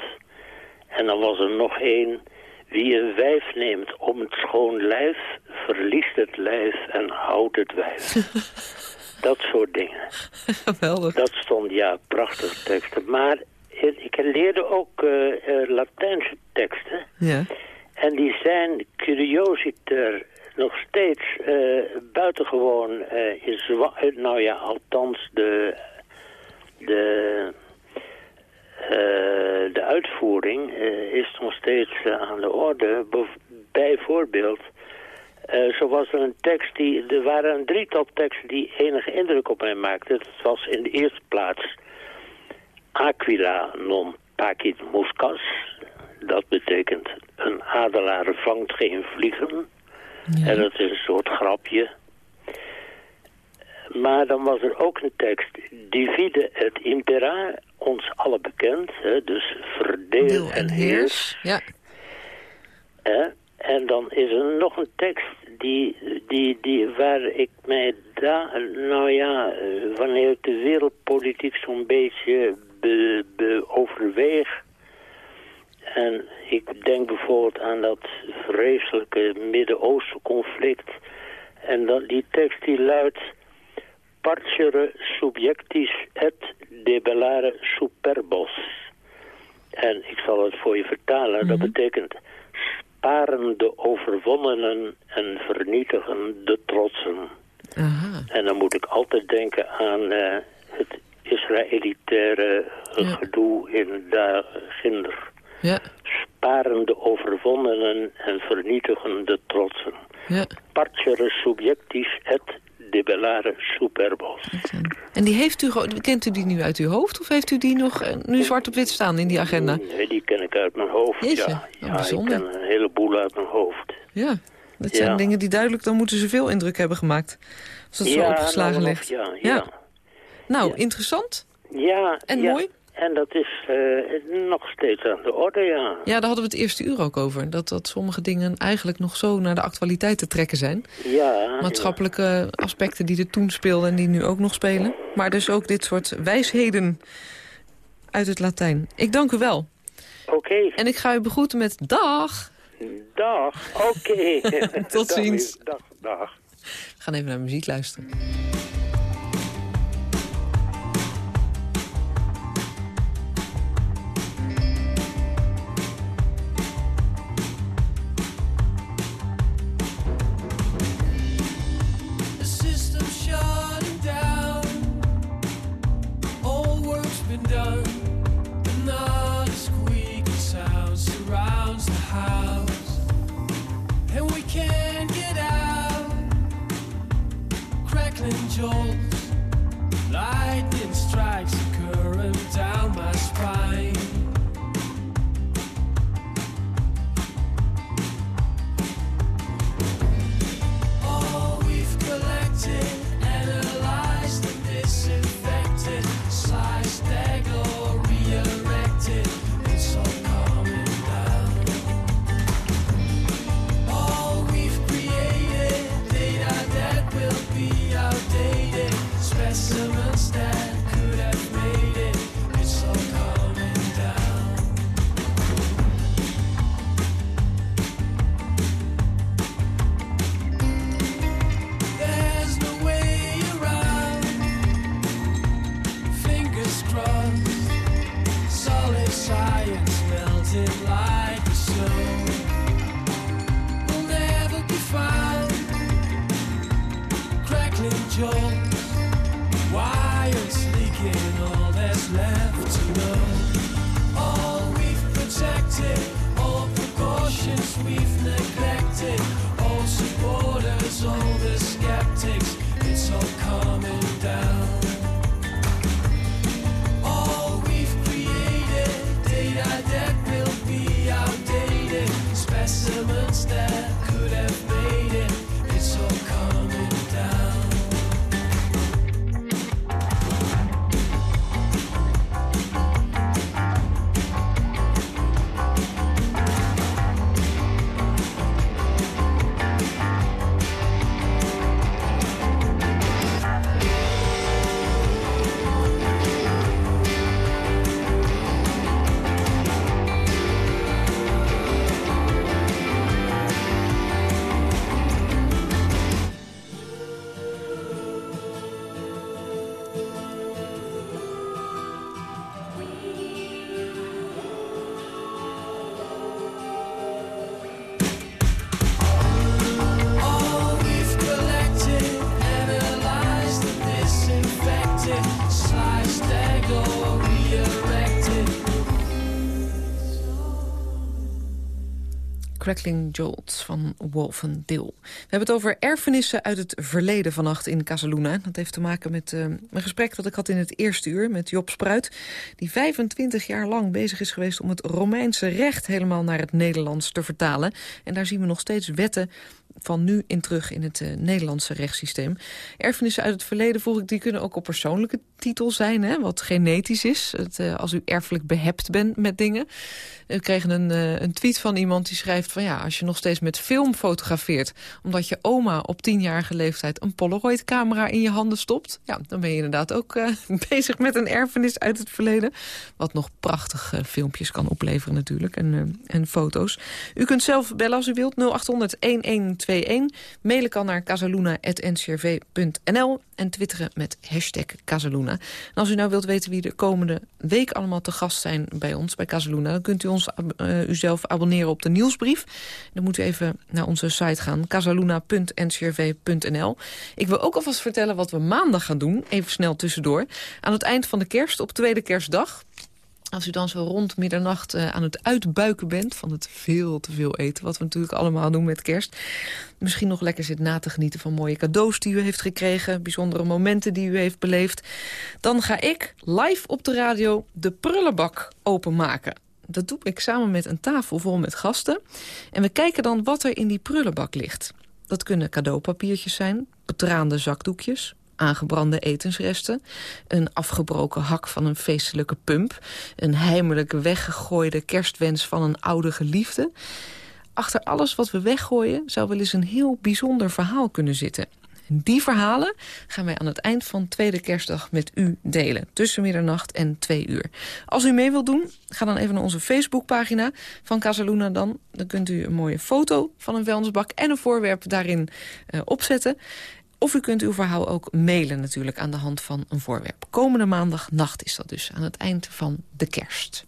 En dan was er nog één... Wie een wijf neemt om het schoon lijf, verliest het lijf en houdt het wijf. dat soort dingen. Geweldig. Dat stond, ja, prachtige teksten. Maar ik leerde ook uh, uh, Latijnse teksten. Ja. En die zijn curiositer nog steeds uh, buitengewoon in Nou ja, althans de... de de uitvoering uh, is nog steeds uh, aan de orde. Bijvoorbeeld, zo was er een tekst die... Er waren een drietal teksten die enige indruk op mij maakten. Dat was in de eerste plaats... Aquila non pacit muscas. Dat betekent een adelaar vangt geen vliegen. Ja. En dat is een soort grapje. Maar dan was er ook een tekst, divide het impera, ons alle bekend, hè, dus verdeel Deel en, en heers. heers. Ja. Hè? En dan is er nog een tekst die, die, die, waar ik mij daar, nou ja, uh, wanneer ik de wereldpolitiek zo'n beetje be, be overweeg. En ik denk bijvoorbeeld aan dat vreselijke Midden-Oosten conflict. En dan die tekst die luidt parcere subjectis et debellare superbos. En ik zal het voor je vertalen. Mm -hmm. Dat betekent sparen de overwonnenen en vernietigen de trotsen. Aha. En dan moet ik altijd denken aan uh, het Israëlitaire ja. gedoe in daar ginder. Ja. Sparen de overwonnenen en vernietigen de trotsen. Ja. Parcere subjectis et debellare superbos. En die heeft u, kent u die nu uit uw hoofd? Of heeft u die nog nu zwart op wit staan in die agenda? Nee, die ken ik uit mijn hoofd, Jeetje, ja. ja bijzonder. ik ken een heleboel uit mijn hoofd. Ja, dat zijn Ja. dingen die duidelijk, dan moeten ze veel indruk hebben gemaakt. Als dat zo opgeslagen nou, ligt. Ja, ja. Nou, interessant Ja, en ja. mooi. En dat is uh, nog steeds aan de orde, ja. Ja, daar hadden we het eerste uur ook over. Dat, dat sommige dingen eigenlijk nog zo naar de actualiteit te trekken zijn. Ja. Maatschappelijke aspecten die er toen speelden en die nu ook nog spelen. Maar dus ook dit soort wijsheden uit het Latijn. Ik dank u wel. Oké. En ik ga u begroeten met dag. Dag, oké. Tot ziens. Dag, dag. We gaan even naar muziek luisteren. Crackling Jolts van Wolfendeel. We hebben het over erfenissen uit het verleden vannacht in Casaluna. Dat heeft te maken met uh, een gesprek dat ik had in het eerste uur met Job Spruit... die 25 jaar lang bezig is geweest om het Romeinse recht... helemaal naar het Nederlands te vertalen. En daar zien we nog steeds wetten van nu in terug in het uh, Nederlandse rechtssysteem. Erfenissen uit het verleden, volg ik, die kunnen ook op persoonlijke titel zijn, hè, wat genetisch is. Het, uh, als u erfelijk behept bent met dingen. We kregen een, uh, een tweet van iemand die schrijft van ja, als je nog steeds met film fotografeert, omdat je oma op tienjarige leeftijd een Polaroid-camera in je handen stopt, ja, dan ben je inderdaad ook bezig met een erfenis uit het verleden. Wat nog prachtige filmpjes kan opleveren natuurlijk en, en foto's. U kunt zelf bellen als u wilt, 0800 1121 Mailen kan naar casaluna.ncrv.nl en twitteren met hashtag Casaluna. Als u nou wilt weten wie de komende week allemaal te gast zijn bij ons, bij Casaluna... dan kunt u ons, uh, uzelf abonneren op de nieuwsbrief. Dan moet u even naar onze site gaan, casaluna.ncrv.nl. Ik wil ook alvast vertellen wat we maandag gaan doen, even snel tussendoor. Aan het eind van de kerst, op tweede kerstdag... Als u dan zo rond middernacht uh, aan het uitbuiken bent... van het veel te veel eten, wat we natuurlijk allemaal doen met kerst... misschien nog lekker zit na te genieten van mooie cadeaus die u heeft gekregen... bijzondere momenten die u heeft beleefd... dan ga ik live op de radio de prullenbak openmaken. Dat doe ik samen met een tafel vol met gasten. En we kijken dan wat er in die prullenbak ligt. Dat kunnen cadeaupapiertjes zijn, betraande zakdoekjes aangebrande etensresten... een afgebroken hak van een feestelijke pump... een heimelijk weggegooide kerstwens van een oude geliefde. Achter alles wat we weggooien zou wel eens een heel bijzonder verhaal kunnen zitten... Die verhalen gaan wij aan het eind van tweede kerstdag met u delen. Tussen middernacht en twee uur. Als u mee wilt doen, ga dan even naar onze Facebookpagina van Casaluna dan. Dan kunt u een mooie foto van een vuilnisbak en een voorwerp daarin uh, opzetten. Of u kunt uw verhaal ook mailen natuurlijk aan de hand van een voorwerp. Komende maandag nacht is dat dus, aan het eind van de kerst.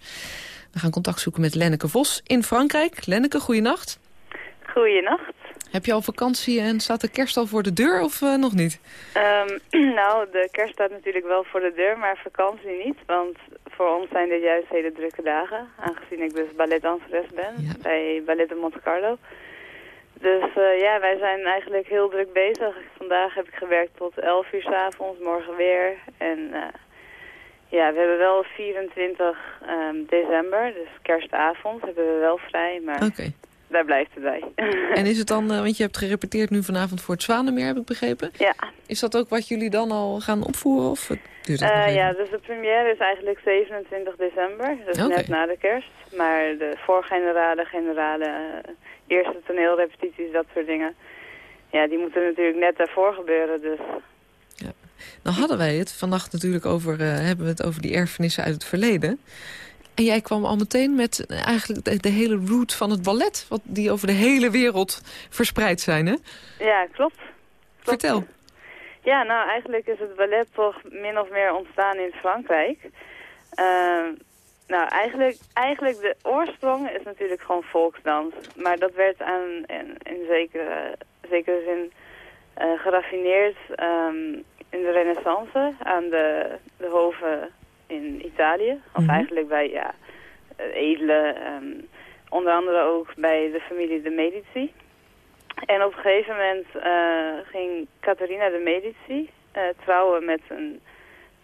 We gaan contact zoeken met Lenneke Vos in Frankrijk. Lenneke, goeienacht. Goeienacht. Heb je al vakantie en staat de kerst al voor de deur of uh, nog niet? Um, nou, de kerst staat natuurlijk wel voor de deur, maar vakantie niet. Want voor ons zijn dit juist hele drukke dagen. Aangezien ik dus balletdanseres ben bij Ballet de Monte Carlo. Dus uh, ja, wij zijn eigenlijk heel druk bezig. Vandaag heb ik gewerkt tot 11 uur s avonds, morgen weer. En uh, ja, we hebben wel 24 um, ehm, december, dus kerstavond, hebben we wel vrij. Maar okay daar blijft het bij. En is het dan, uh, want je hebt gerepeteerd nu vanavond voor het Zwanenmeer, heb ik begrepen? Ja. Is dat ook wat jullie dan al gaan opvoeren? Of duurt uh, ja, dus de première is eigenlijk 27 december, dus okay. net na de kerst. Maar de voorgenerale, generale, uh, eerste toneelrepetities, dat soort dingen... Ja, die moeten natuurlijk net daarvoor gebeuren, dus... Ja. Nou hadden wij het vannacht natuurlijk over, hebben we het over die erfenissen uit het verleden. En jij kwam al meteen met eigenlijk de, hele route van het ballet... Wat die over de hele wereld verspreid zijn, hè? Ja, klopt. Vertel. Ja, nou eigenlijk is het ballet toch min of meer ontstaan in Frankrijk. Uh, nou, eigenlijk, eigenlijk de oorsprong is natuurlijk gewoon volksdans. Maar dat werd aan, in, in zekere, zekere zin uh, geraffineerd um, in de renaissance aan de, de hoven in Italië. Of mhm. eigenlijk bij ja, edele, um, onder andere ook bij de familie de Medici. En op een gegeven moment uh, ging Catharina de Medici uh, trouwen met een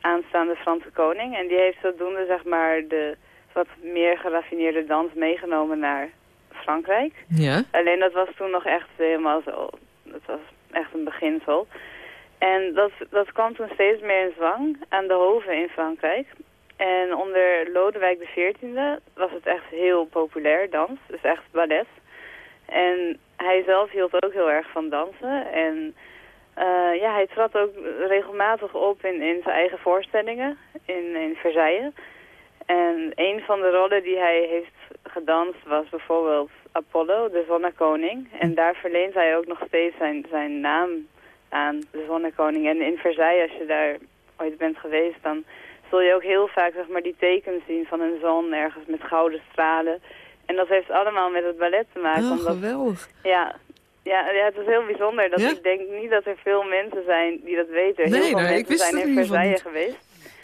aanstaande Franse koning. En die heeft zodoende zeg maar de wat meer geraffineerde dans meegenomen naar Frankrijk. Ja. Alleen dat was toen nog echt helemaal zo. Dat was echt een beginsel. En dat, dat kwam toen steeds meer in zwang aan de hoven in Frankrijk. En onder Lodewijk XIV was het echt heel populair, dans. Dus echt ballet. En hij zelf hield ook heel erg van dansen. En uh, ja, hij trad ook regelmatig op in, in zijn eigen voorstellingen in, in Versailles. En een van de rollen die hij heeft gedanst was bijvoorbeeld Apollo, de zonnekoning. En daar verleent hij ook nog steeds zijn, zijn naam aan, de zonnekoning. En in Versailles, als je daar ooit bent geweest, dan zul je ook heel vaak zeg maar, die tekens zien van een zon ergens met gouden stralen. En dat heeft allemaal met het ballet te maken. Oh, omdat, geweldig. Ja, ja, ja, het is heel bijzonder. Dat Ik denk niet dat er veel mensen zijn die dat weten. Nee, heel veel nou, mensen zijn in Versailles geweest.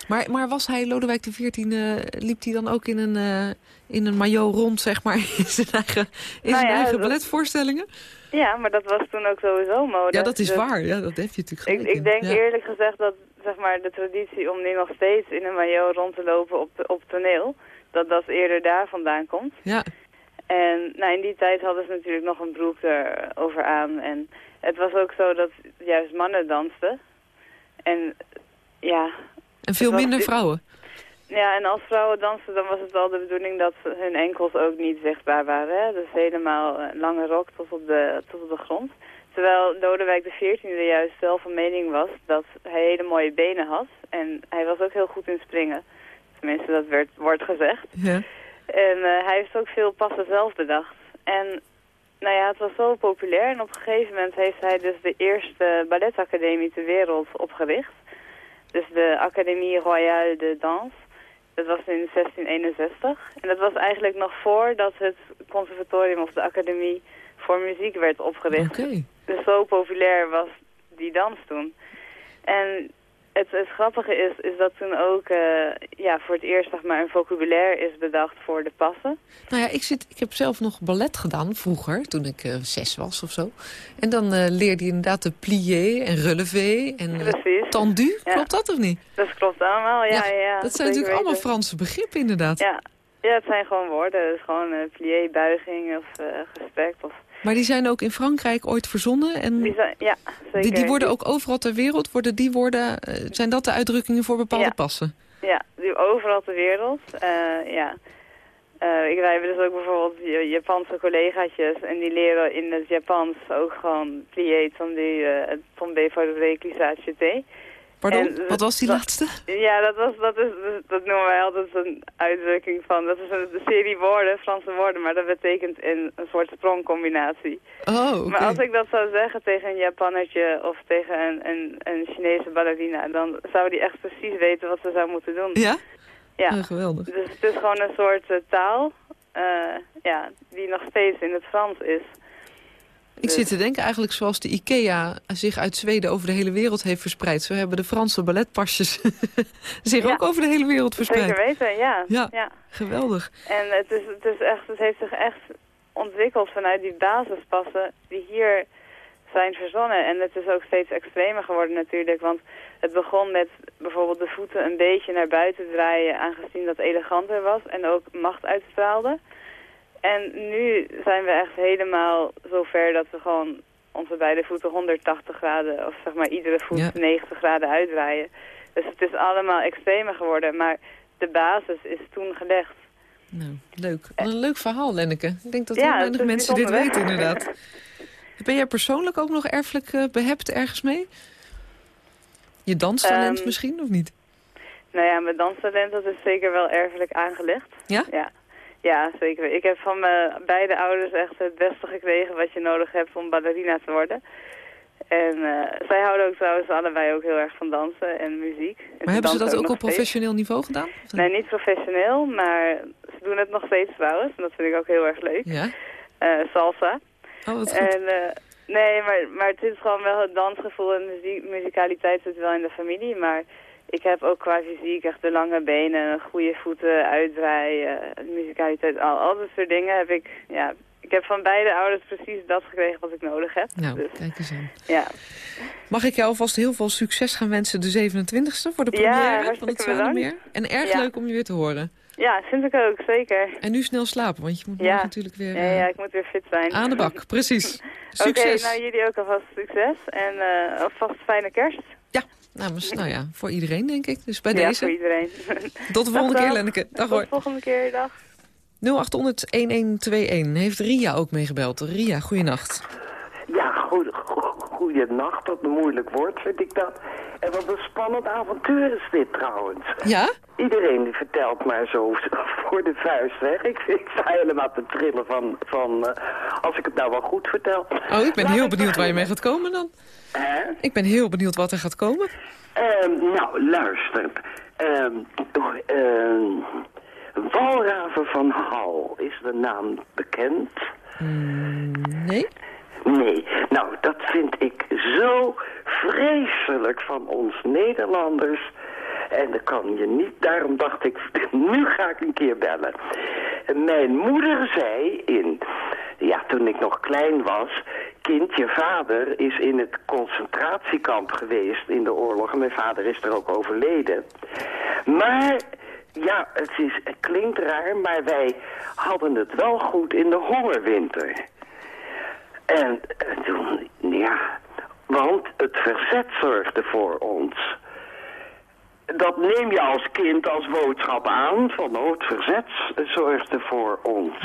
Maar, maar was hij, Lodewijk XIV, uh, liep hij dan ook in een, uh, in een maillot rond, zeg maar, in zijn eigen, in nou zijn ja, eigen balletvoorstellingen? Ja, maar dat was toen ook sowieso mode. Ja, dat is dus waar. Ja, dat heb je natuurlijk gelijk Ik, ik denk eerlijk gezegd dat zeg maar, de traditie om nu nog steeds in een maillot rond te lopen op, op toneel, dat dat eerder daar vandaan komt. Ja. En nou, in die tijd hadden ze natuurlijk nog een broek erover aan. En het was ook zo dat juist mannen dansten. En ja... En veel minder vrouwen? Ja, en als vrouwen dansten, dan was het wel de bedoeling dat hun enkels ook niet zichtbaar waren. Hè? Dus helemaal een lange rok tot op de, tot op de grond. Terwijl Lodewijk XIV juist zelf van mening was dat hij hele mooie benen had. En hij was ook heel goed in springen. Tenminste, dat werd, wordt gezegd. Ja. En uh, hij heeft ook veel passen zelf bedacht. En nou ja, het was zo populair. En op een gegeven moment heeft hij dus de eerste balletacademie ter wereld opgericht. Dus de Académie Royale de Danse. Dat was in 1661. En dat was eigenlijk nog voordat het conservatorium of de academie voor muziek werd opgericht. Okay. Dus zo populair was die dans toen. En het, het grappige is, is dat toen ook uh, ja, voor het eerst zeg maar, een vocabulaire is bedacht voor de passen. Nou ja, ik, zit, ik heb zelf nog ballet gedaan vroeger, toen ik uh, zes was of zo. En dan uh, leerde je inderdaad de plié en relevé en tendu. Klopt dat of niet? Dat klopt allemaal, ja. ja, ja dat zijn natuurlijk allemaal Franse begrippen inderdaad. Ja, ja het zijn gewoon woorden. Het is gewoon plié, buiging of respect of Maar die zijn ook in Frankrijk ooit verzonnen? En die zijn, ja, zeker. Die, die, worden ook overal ter wereld? Worden die woorden, uh, zijn dat de uitdrukkingen voor bepaalde passen? Ja, die overal ter wereld. Uh, ja. Uh, ik, wij hebben dus ook bijvoorbeeld Japanse collegaatjes en die leren in het Japans ook gewoon plié tombe, uh, tombe favoré clissage Pardon, wat was die laatste? Ja, dat, was, dat, is, dat noemen wij altijd een uitdrukking van. Dat is een serie woorden, Franse woorden, maar dat betekent in een soort sprongcombinatie. Oh, okay. Maar als ik dat zou zeggen tegen een Japannetje of tegen een, een, een Chinese ballerina, dan zou die echt precies weten wat ze zou moeten doen. Ja? Ja, oh, geweldig. Dus het is gewoon een soort uh, taal uh, ja, die nog steeds in het Frans is. Ik zit te denken eigenlijk zoals de IKEA zich uit Zweden over de hele wereld heeft verspreid. Zo hebben de Franse balletpasjes zich ja. ook over de hele wereld verspreid. Zeker weten, ja. Ja, ja. geweldig. En het, is, het, is echt, het heeft zich echt ontwikkeld vanuit die basispassen die hier zijn verzonnen. En het is ook steeds extremer geworden natuurlijk, want het begon met bijvoorbeeld de voeten een beetje naar buiten draaien, aangezien dat eleganter was en ook macht uitstraalde. En nu zijn we echt helemaal zover dat we gewoon onze beide voeten 180 graden, of zeg maar iedere voet Ja. 90 graden uitdraaien. Dus het is allemaal extremer geworden, maar de basis is toen gelegd. Nou, leuk. Wat een leuk verhaal, Lenneke. Ik denk dat Ja, heel weinig mensen dit weten, inderdaad. Ben jij persoonlijk ook nog erfelijk eh, behept ergens mee? Je danstalent Ehm, misschien, of niet? Nou ja, mijn danstalent dat is zeker wel erfelijk aangelegd. Ja? Ja. Ja, zeker. Ik heb van mijn beide ouders echt het beste gekregen wat je nodig hebt om ballerina te worden. En eh, zij houden ook trouwens allebei ook heel erg van dansen en muziek. En Maar hebben ze dat ook op steeds. professioneel niveau gedaan? Of- Nee, niet professioneel, maar ze doen het nog steeds trouwens. En dat vind ik ook heel erg leuk. Ja? Eh, salsa. Oh, wat goed. En, eh, nee, maar, maar het is gewoon wel het dansgevoel en muziek, muzikaliteit zit wel in de familie. Maar ik heb ook qua fysiek echt de lange benen, goede voeten, uitdraaien, muzikaliteit, al, al dat soort dingen heb ik, ja... Ik heb van beide ouders precies dat gekregen wat ik nodig heb. Nou, Dus, kijk eens aan. ja. Mag ik jou alvast heel veel succes gaan wensen de 27e voor de Ja, première van hartstikke het Zwanemeer? En erg Ja. leuk om je weer te horen. ja, vind ik ook, zeker. En nu snel slapen, want je moet Ja. natuurlijk weer Ja, eh, ja, ik moet weer fit zijn. aan de bak. Precies. Oké, Succes. nou jullie ook alvast succes. En eh alvast fijne kerst. Ja, namens, nou ja, voor iedereen denk ik. Dus bij ja, deze. voor iedereen. Tot de volgende Dag, keer. Lenneke. Dag Tot hoor. de volgende keer, dag. 0800-1121 heeft Ria ook meegebeld. Ria, goeienacht. Ja, goeie, goeie nacht. Een moeilijk woord vind ik dat. En wat een spannend avontuur is dit trouwens. Ja? Iedereen die vertelt maar zo voor de vuist weg. Ik, ik sta helemaal te trillen van, van eh, als ik het nou wel goed vertel. Oh, ik ben Laat heel ik benieuwd waar je mee gaat komen dan. Hè? Ik ben heel benieuwd wat er gaat komen. Ehm, nou, luister. Ehm ehm, Walraven van Hal, is de naam bekend? Nee? Nee, nou dat vind ik zo vreselijk van ons Nederlanders. En dat kan je niet, daarom dacht ik, nu ga ik een keer bellen. Mijn moeder zei in, ja toen ik nog klein was, kind, je vader is in het concentratiekamp geweest in de oorlog. En mijn vader is er ook overleden. Maar ja, het, is, het klinkt raar, maar wij hadden het wel goed in de hongerwinter. En eh, toen, ja, want het verzet zorgde voor ons. Dat neem je als kind als boodschap aan, van oh, het verzet zorgde voor ons.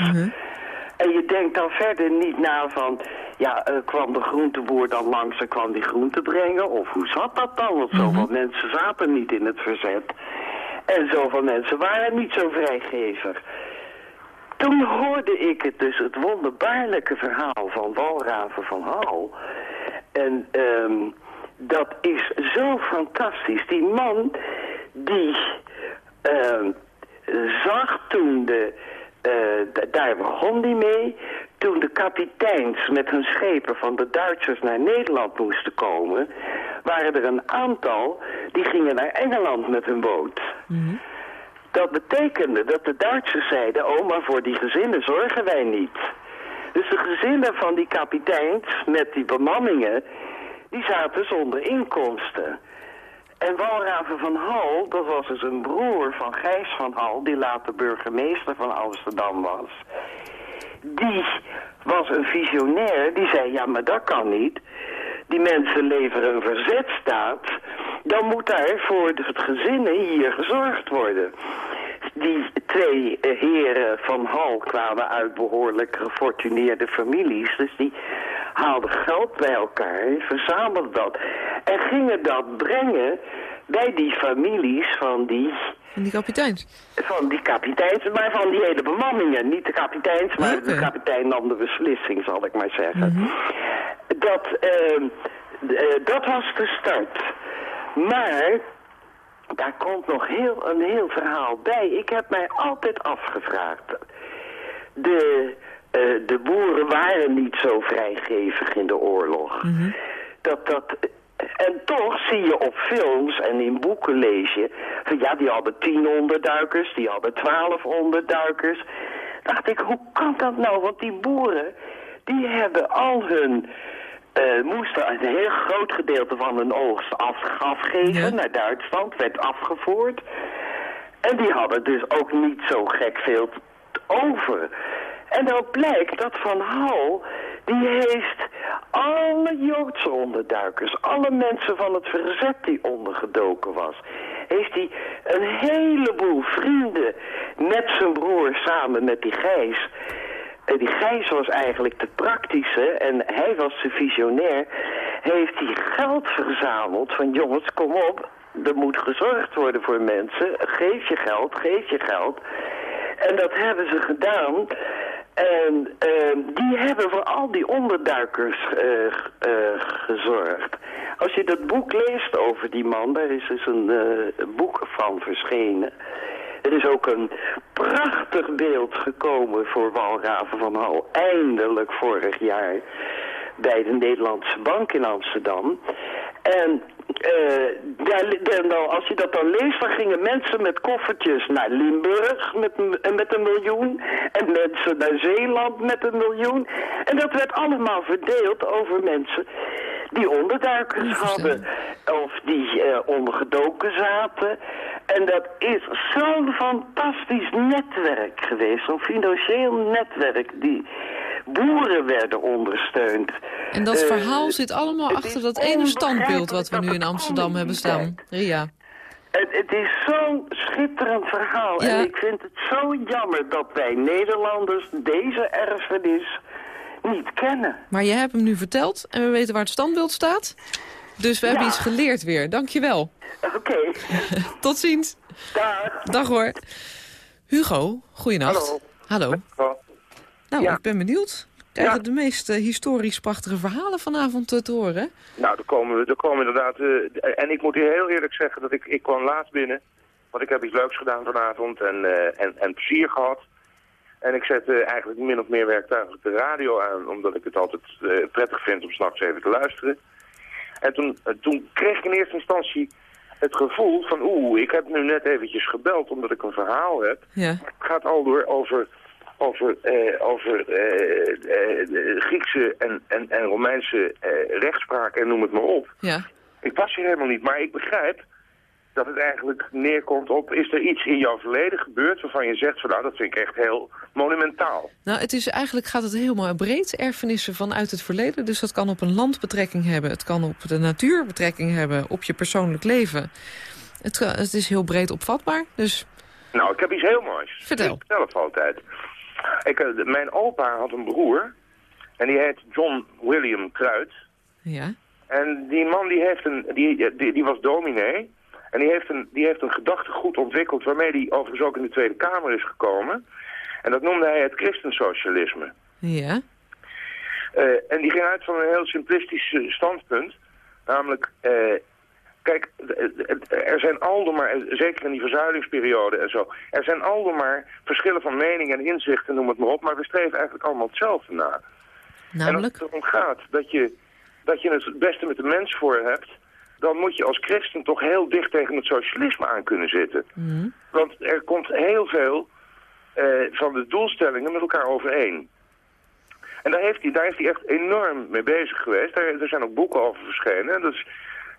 En je denkt dan verder niet na van, ja, eh, kwam de groenteboer dan langs en kwam die groente brengen? Of hoe zat dat dan? Want zoveel mensen zaten niet in het verzet. En zoveel mensen waren niet zo vrijgever. Toen hoorde ik het dus, het wonderbaarlijke verhaal van Walraven van Hal. En ehm, dat is zo fantastisch. Die man, die ehm, zag toen de... eh, daar begon die mee. Toen de kapiteins met hun schepen van de Duitsers naar Nederland moesten komen... waren er een aantal die gingen naar Engeland met hun boot. Dat betekende dat de Duitsers zeiden, oh, maar voor die gezinnen zorgen wij niet. Dus de gezinnen van die kapiteins met die bemanningen, die zaten zonder inkomsten. En Walraven van Hal, dat was dus een broer van Gijs van Hal, die later burgemeester van Amsterdam was. die was een visionair, die zei, ja, maar dat kan niet. Die mensen leveren een verzetstaat. Dan moet daar voor het gezinnen hier gezorgd worden. Die twee heren van Hal kwamen uit behoorlijk gefortuneerde families. Dus die haalden geld bij elkaar, verzamelden dat. En gingen dat brengen bij die families van die van die kapiteins? Van die kapiteins, maar van die hele bemanningen. Niet de kapiteins, maar de kapitein nam de beslissing, zal ik maar zeggen. Mhm. Dat, uh, dat was de start. Maar daar komt nog heel, een heel verhaal bij. Ik heb mij altijd afgevraagd. De, uh, de boeren waren niet zo vrijgevig in de oorlog. Mm Dat dat en toch zie je op films en in boeken lees je... Van, ja, die hadden tien onderduikers, die hadden twaalf onderduikers. Dacht ik, hoe kan dat nou? Want die boeren, die hebben al hun... Uh, moesten een heel groot gedeelte van hun oogst afgeven naar Duitsland, werd afgevoerd. En die hadden dus ook niet zo gek veel over. En dan blijkt dat Van Hal die heeft alle Joodse onderduikers, alle mensen van het verzet die ondergedoken was, heeft hij een heleboel vrienden met zijn broer samen met die Gijs. Die Gijs was eigenlijk de praktische en hij was de visionair. Heeft hij geld verzameld van jongens, kom op, er moet gezorgd worden voor mensen. Geef je geld, geef je geld. En dat hebben ze gedaan. En uh, die hebben voor al die onderduikers uh, uh, gezorgd. Als je dat boek leest over die man, daar is dus een uh, boek van verschenen. Er is ook een prachtig beeld gekomen voor Walraven van Hal, eindelijk vorig jaar, bij de Nederlandse Bank in Amsterdam. En dan, als je dat dan leest, dan gingen mensen met koffertjes naar Limburg met, met een miljoen. En mensen naar Zeeland met een miljoen. En dat werd allemaal verdeeld over mensen die onderduikers hadden. Of die uh, ondergedoken zaten. En dat is zo'n fantastisch netwerk geweest. Zo'n financieel netwerk. Die, boeren werden ondersteund. En dat eh, verhaal zit allemaal achter dat ene standbeeld wat we nu in Amsterdam hebben staan. Ria. Het, het, is zo'n schitterend verhaal. En ik vind het zo jammer dat wij Nederlanders deze erfenis niet kennen. Maar je hebt hem nu verteld en we weten waar het standbeeld staat. Dus we hebben iets geleerd weer. Dank je wel. Oké. Tot ziens. Dag. Dag hoor. Hugo, goeienacht. Hallo. Hallo. Nou, ik ben benieuwd. Krijgen ja. de meest uh, historisch prachtige verhalen vanavond uh, te horen? Nou, er komen, er komen inderdaad... Uh, en ik moet hier heel eerlijk zeggen dat ik, ik kwam laat binnen. Want ik heb iets leuks gedaan vanavond en, en, en plezier gehad. En ik zet eigenlijk min of meer werktuigelijk de radio aan... omdat ik het altijd prettig vind om s'nachts even te luisteren. En toen, toen kreeg ik in eerste instantie het gevoel van... oeh, ik heb nu net eventjes gebeld omdat ik een verhaal heb. Ja. Het gaat al door over over, eh, over eh, eh, Griekse en, en, en Romeinse rechtspraak en noem het maar op. Ja. Ik was hier helemaal niet, maar ik begrijp dat het eigenlijk neerkomt op... is er iets in jouw verleden gebeurd waarvan je zegt... van nou, dat vind ik echt heel monumentaal. Nou, het is, eigenlijk gaat het helemaal breed, erfenissen vanuit het verleden. Dus dat kan op een land betrekking hebben. Het kan op de natuur betrekking hebben, op je persoonlijk leven. Het, het is heel breed opvatbaar, dus... Nou, ik heb iets heel moois. Vertel. Ik vertel het altijd. Ik, eh, mijn opa had een broer. En die heet John William Kruid. Ja. En die man die, heeft een, die, die, die was dominee. En die heeft, een, die heeft een gedachtegoed ontwikkeld waarmee hij overigens ook in de Tweede Kamer is gekomen. En dat noemde hij het christensocialisme. Ja. Uh, en die ging uit van een heel simplistisch standpunt. Namelijk, uh, Kijk, er zijn aldoor maar, zeker in die verzuilingsperiode en zo, er zijn aldoor maar verschillen van mening en inzichten, noem het maar op, maar we streven eigenlijk allemaal hetzelfde na. Namelijk? En als het erom gaat dat je, dat je het beste met de mens voor hebt, dan moet je als christen toch heel dicht tegen het socialisme aan kunnen zitten. Mhm. Want er komt heel veel eh, van de doelstellingen met elkaar overeen. En daar heeft hij, daar heeft hij echt enorm mee bezig geweest. Daar, er zijn ook boeken over verschenen. En dat is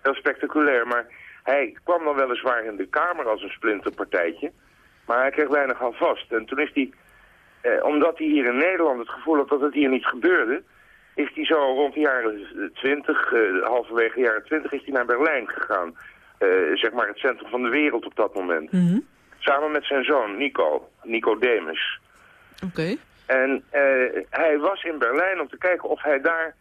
heel spectaculair. Maar hij kwam dan weliswaar in de Kamer als een splinterpartijtje. Maar hij kreeg weinig aan vast. En toen is hij eh, omdat hij hier in Nederland het gevoel had dat het hier niet gebeurde, is hij zo rond de jaren 20, uh, halverwege de jaren 20, is hij naar Berlijn gegaan. Uh, zeg maar het centrum van de wereld op dat moment. Mhm. Samen met zijn zoon Nico, Nico Demus. Oké. En uh, hij was in Berlijn om te kijken of hij daar...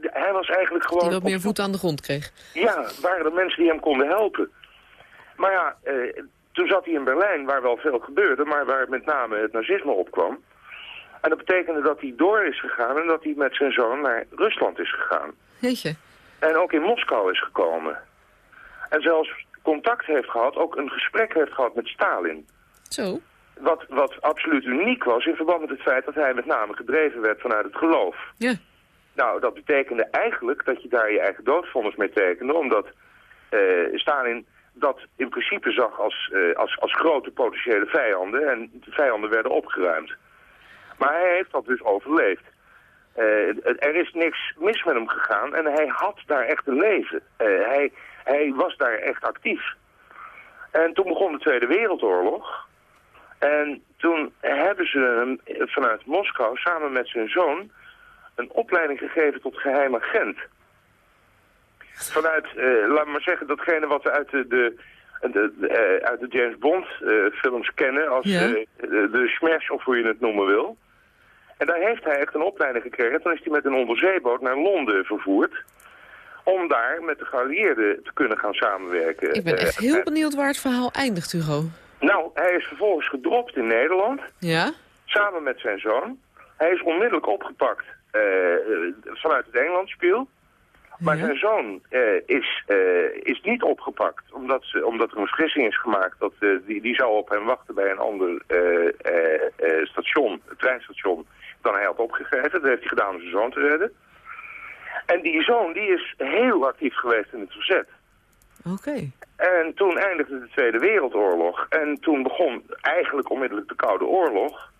Hij was eigenlijk gewoon... Die wat meer voet aan de grond kreeg. Ja, waren er mensen die hem konden helpen. Maar ja, toen zat hij in Berlijn, waar wel veel gebeurde, maar waar met name het nazisme opkwam. En dat betekende dat hij door is gegaan en dat hij met zijn zoon naar Rusland is gegaan. Jeetje. En ook in Moskou is gekomen. En zelfs contact heeft gehad, ook een gesprek heeft gehad met Stalin. Zo. Wat, wat absoluut uniek was in verband met het feit dat hij met name gedreven werd vanuit het geloof. Ja. Nou, dat betekende eigenlijk dat je daar je eigen doodvonnis mee tekende, omdat uh, Stalin dat in principe zag als, uh, als, als grote potentiële vijanden en de vijanden werden opgeruimd. Maar hij heeft dat dus overleefd. Uh, er is niks mis met hem gegaan en hij had daar echt een leven. Uh, hij, hij was daar echt actief. En toen begon de Tweede Wereldoorlog. En toen hebben ze hem vanuit Moskou samen met zijn zoon een opleiding gegeven tot geheim agent. Vanuit, uh, laat maar zeggen, datgene wat we uit de, de, de, de uit de James Bond films kennen als Ja. de, de smash of hoe je het noemen wil. En daar heeft hij echt een opleiding gekregen. Toen is hij met een onderzeeboot naar Londen vervoerd. Om daar met de geallieerden te kunnen gaan samenwerken. Ik ben echt Eh, heel eh, benieuwd waar het verhaal eindigt, Hugo. nou, hij is vervolgens gedropt in Nederland. Ja? Samen met zijn zoon. Hij is onmiddellijk opgepakt eh, vanuit het Engelandspiel. Maar Ja. zijn zoon eh, is, is niet opgepakt. Omdat, ze, omdat er een vergissing is gemaakt. Dat, die, die zou op hem wachten bij een ander station, treinstation, dan hij had opgegeven. Dat heeft hij gedaan om zijn zoon te redden. En die zoon die is heel actief geweest in het verzet. Oké. En toen eindigde de Tweede Wereldoorlog. En toen begon eigenlijk onmiddellijk de Koude Oorlog.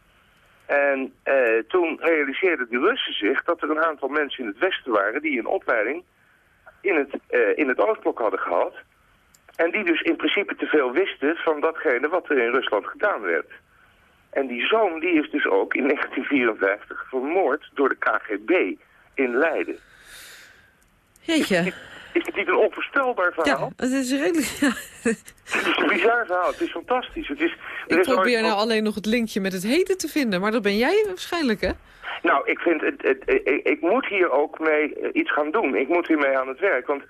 En eh, toen realiseerden die Russen zich dat er een aantal mensen in het Westen waren... die een opleiding in het, eh, in het Oostblok hadden gehad. En die dus in principe te veel wisten van datgene wat er in Rusland gedaan werd. En die zoon die is dus ook in 1954 vermoord door de KGB in Leiden. Jeetje. Is het niet een onvoorstelbaar verhaal? Ja, het is redelijk... Ja. Het is een bizar verhaal. Het is fantastisch. Het is, Ik is probeer ooit- nou alleen nog het linkje met het heden te vinden. Maar dat ben jij waarschijnlijk, hè? Nou, ik vind het, het, ik, ik moet hier ook mee eh, iets gaan doen. Ik moet hiermee aan het werk. Want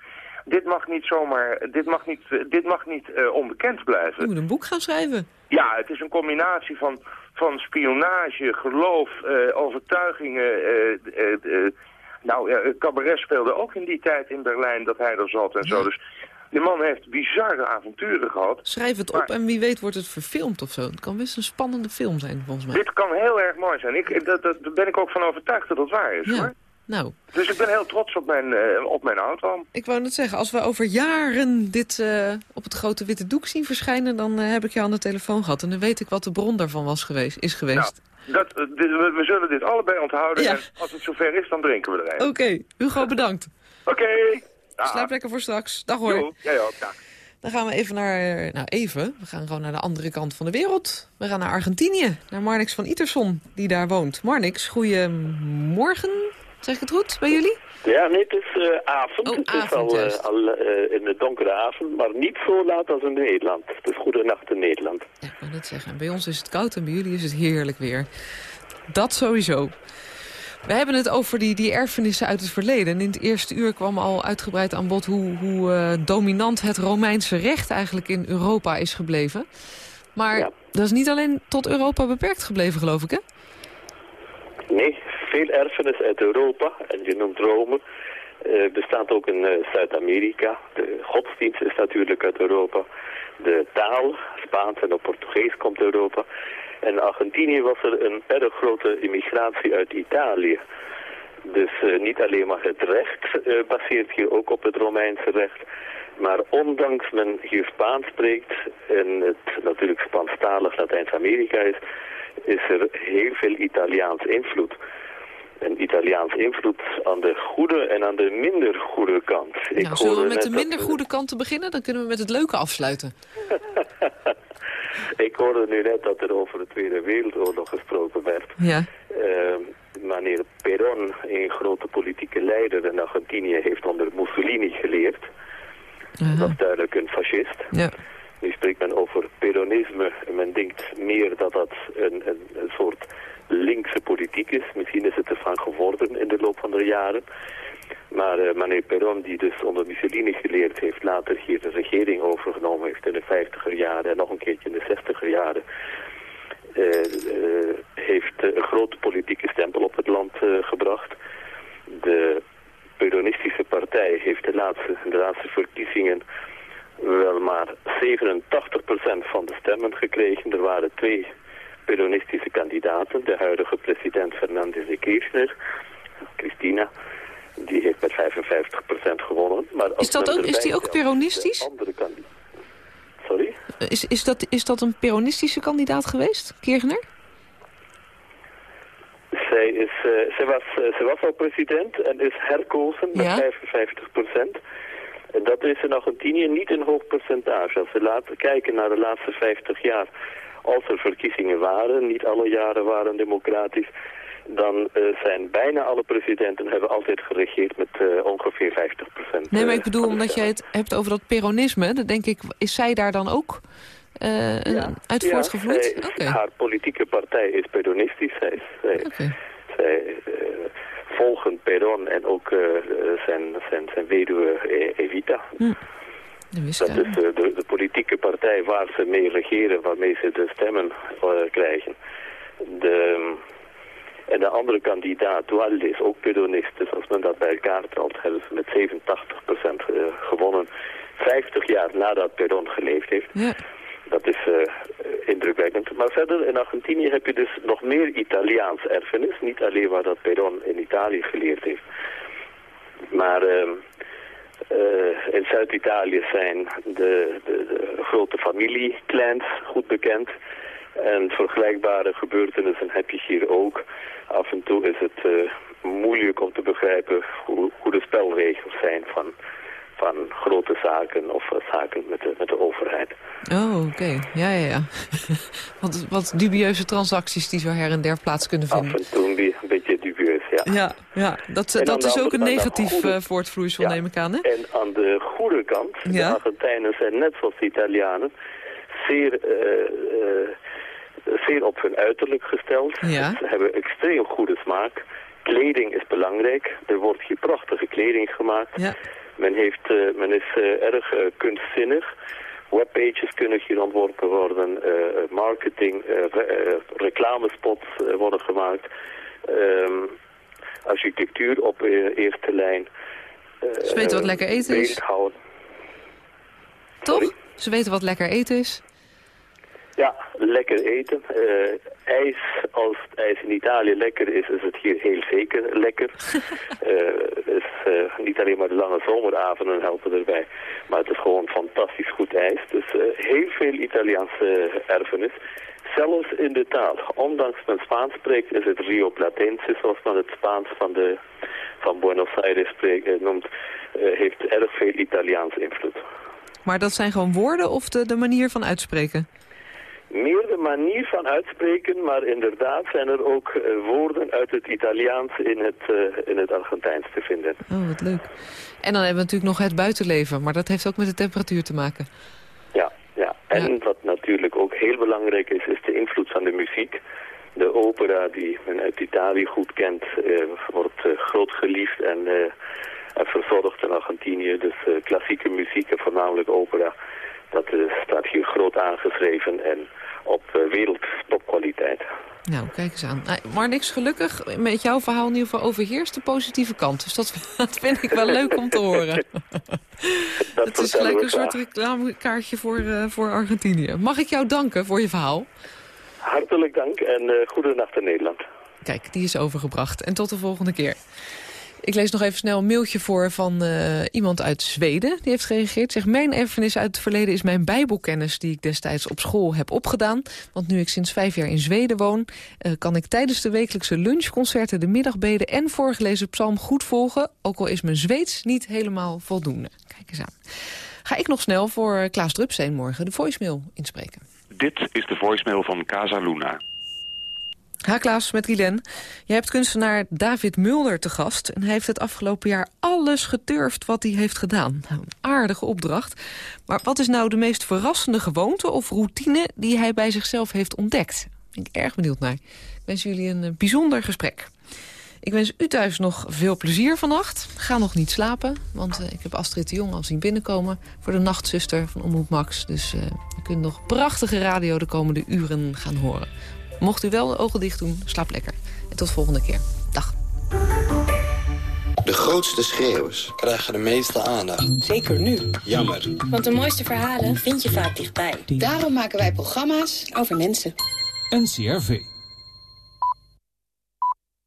dit mag niet zomaar, dit mag niet, eh, dit mag niet eh, onbekend Je blijven. moet een boek gaan schrijven. Ja, het is een combinatie van, van spionage, geloof, eh, overtuigingen. nou, cabaret speelde ook in die tijd in Berlijn dat hij er zat en zo. Dus die man heeft bizarre avonturen gehad. Schrijf het op en wie weet wordt het verfilmd of zo. Het kan best een spannende film zijn, volgens mij. Dit kan heel erg mooi zijn. Ik, ik- dat, dat, daar ben ik ook van overtuigd dat dat waar is, Ja. hoor. Nou, Dus ik ben heel trots op mijn, eh, op mijn auto. ik wou net zeggen, als we over jaren dit eh, op het grote witte doek zien verschijnen... dan eh, heb ik je aan de telefoon gehad. En dan weet ik wat de bron daarvan was geweest, is geweest. Dat, eh, dit- we, we zullen dit allebei onthouden. Ja. En als het zover is, dan drinken we er een. Oké, Hugo, bedankt. Oké. Dag. Slaap lekker voor straks. Dag hoor. Jo, Jij ook, dag. Dan gaan we even naar... Nou, even. We gaan gewoon naar de andere kant van de wereld. We gaan naar Argentinië. Naar Marnix van Iterson, die daar woont. Marnix, goedemorgen. Zeg ik het goed bij jullie? Ja, nee, het is eh, avond. Oh, het is al, eh, al eh, in de donkere avond, maar niet zo laat als in Nederland. Het is goede nacht in Nederland. Ja, ik wou net zeggen. Bij ons is het koud en bij jullie is het heerlijk weer. Dat sowieso. We hebben het over die, die erfenissen uit het verleden. En in het eerste uur kwam al uitgebreid aan bod... hoe, hoe dominant het Romeinse recht eigenlijk in Europa is gebleven. Maar Ja. dat is niet alleen tot Europa beperkt gebleven, geloof ik, hè? Nee, veel erfenis uit Europa, en je noemt Rome, eh, bestaat ook in eh, Zuid-Amerika. De godsdienst is natuurlijk uit Europa. De taal, Spaans en ook Portugees komt uit Europa. En in Argentinië was er een erg grote immigratie uit Italië. Dus eh, niet alleen maar het recht baseert hier ook op het Romeinse recht. Maar ondanks men hier Spaans spreekt en het natuurlijk Spaanstalig Latijns-Amerika is, is er heel veel Italiaans invloed. En Italiaans invloed aan de goede en aan de minder goede kant. Ik Nou, zullen we met de minder dat- goede kanten beginnen? Dan kunnen we met het leuke afsluiten. ik hoorde nu net dat er over de Tweede Wereldoorlog gesproken werd. Ja. Uh, meneer Perón, een grote politieke leider in Argentinië, heeft onder Mussolini geleerd. Dat is duidelijk een fascist. Ja. Nu spreekt men over peronisme en men denkt meer dat dat een, een, een soort is. Misschien is het ervan geworden in de loop van de jaren. Maar uh, meneer Perón, die dus onder Mussolini geleerd heeft, later hier de regering overgenomen heeft in de vijftiger jaren en nog een keertje in de zestiger jaren, uh, uh, heeft een grote politieke stempel op het land gebracht. De Peronistische partij heeft de laatste, de laatste verkiezingen wel maar 87% van de stemmen gekregen. Er waren twee peronistische kandidaten. De huidige president Fernandez de Kirchner, Christina, die heeft met 55% gewonnen. Maar is, dat ook, is die ook peronistisch? Andere. Sorry? Is, is, dat, is dat een peronistische kandidaat geweest, Kirchner? Zij, is, uh, zij, was, uh, zij was al president en is herkozen met ja? 55%. En dat is in Argentinië niet een hoog percentage. Als we laten kijken naar de laatste 50 jaar, als er verkiezingen waren, niet alle jaren waren democratisch, dan uh, zijn bijna alle presidenten hebben altijd geregeerd met uh, ongeveer 50 procent. Nee, maar ik bedoel, omdat jij het hebt over dat peronisme, dan denk ik, is zij daar dan ook uh, ja. uit voortgevloeid? Ja, okay. haar politieke partij is peronistisch. Zij, zij, okay. zij volgen Peron en ook zijn, zijn, zijn weduwe Evita. Hm. Dat is de, de, politieke partij waar ze mee regeren, waarmee ze de stemmen krijgen. De... En de andere kandidaat, Dualde, is ook pedonist. Dus als men dat bij elkaar telt, hebben ze met 87% uh, gewonnen. 50 jaar nadat Perón geleefd heeft. Ja. Dat is uh, indrukwekkend. Maar verder in Argentinië heb je dus nog meer Italiaans erfenis. Niet alleen waar dat Perón in Italië geleerd heeft. Maar uh, uh, in Zuid-Italië zijn de, de, de grote familieclans goed bekend. En vergelijkbare gebeurtenissen heb je hier ook. Af en toe is het uh, moeilijk om te begrijpen hoe, hoe de spelregels zijn van, van grote zaken of uh, zaken met de, met de overheid. Oh, oké. Okay. Ja, ja, ja. wat, wat dubieuze transacties die zo her en der plaats kunnen vinden. Af en toe een beetje dubieus, ja. Ja, ja dat, dat is ook een negatief goede, uh, voortvloeisel, ja, neem ik aan, hè? En aan de goede kant, Ja. de Argentijnen zijn net zoals de Italianen zeer... Uh, zeer op hun uiterlijk gesteld. Ja. Ze hebben extreem goede smaak. Kleding is belangrijk. Er wordt hier prachtige kleding gemaakt. Ja. Men, heeft, uh, men is uh, erg uh, kunstzinnig. Webpages kunnen hier ontworpen worden. marketing, re reclamespots worden gemaakt. Um, architectuur op eerste lijn. Ze weten wat lekker eten is. Toch? Sorry? Ze weten wat lekker eten is. Ja, lekker eten. Uh, ijs, als het ijs in Italië lekker is, is het hier heel zeker lekker. uh, is, uh, niet alleen maar de lange zomeravonden helpen erbij, maar het is gewoon fantastisch goed ijs. Dus heel veel Italiaanse erfenis. Zelfs in de taal. Ondanks men Spaans spreekt, is het Rio Platense, zoals men het Spaans van, de, van Buenos Aires spreekt, noemt, heeft erg veel Italiaans invloed. Maar dat zijn gewoon woorden of de, de manier van uitspreken? Meer de manier van uitspreken, maar inderdaad zijn er ook uh, woorden uit het Italiaans in het, uh, in het Argentijns te vinden. Oh, wat leuk. En dan hebben we natuurlijk nog het buitenleven, maar dat heeft ook met de temperatuur te maken. Ja, ja. en Ja. wat natuurlijk ook heel belangrijk is, is de invloed van de muziek. De opera die men uit Italië goed kent, uh, wordt groot geliefd en, en verzorgd in Argentinië. Dus klassieke muziek en voornamelijk opera. Dat staat hier groot aangeschreven en op uh, wereldtopkwaliteit. Nou, kijk eens aan. Maar niks gelukkig, met jouw verhaal in ieder geval overheerst de positieve kant. Dus dat, dat vind ik wel leuk om te horen. dat Het is gelijk een soort reclamekaartje voor, uh, voor Argentinië. Mag ik jou danken voor je verhaal? Hartelijk dank en uh, goede nacht in Nederland. Kijk, die is overgebracht. En tot de volgende keer. Ik lees nog even snel een mailtje voor van uh, iemand uit Zweden. Die heeft gereageerd. Zegt, mijn erfenis uit het verleden is mijn bijbelkennis... die ik destijds op school heb opgedaan. Want nu ik sinds vijf jaar in Zweden woon... Uh, kan ik tijdens de wekelijkse lunchconcerten... de middagbeden en voorgelezen psalm goed volgen... ook al is mijn Zweeds niet helemaal voldoende. Kijk eens aan. Ga ik nog snel voor Klaas Drupsteen morgen de voicemail inspreken. dit is de voicemail van Casa Luna. Ha Klaas, met Rilen. Je hebt kunstenaar David Mulder te gast... en hij heeft het afgelopen jaar alles geturfd wat hij heeft gedaan. Nou, een aardige opdracht. Maar wat is nou de meest verrassende gewoonte of routine... die hij bij zichzelf heeft ontdekt? Daar ben ik erg benieuwd naar. Ik wens jullie een eh, bijzonder gesprek. Ik wens u thuis nog veel plezier vannacht. Ga nog niet slapen, want uh, ik heb Astrid de Jong al zien binnenkomen... voor de nachtzuster van Omroep Max. Dus uh, u kunt nog prachtige radio de komende uren gaan horen. Mocht u wel de ogen dicht doen, slaap lekker. En tot volgende keer. Dag. De grootste schreeuwers krijgen de meeste aandacht. Zeker nu. Jammer. Want de mooiste verhalen vind je vaak dichtbij. Daarom maken wij programma's over mensen. NCRV.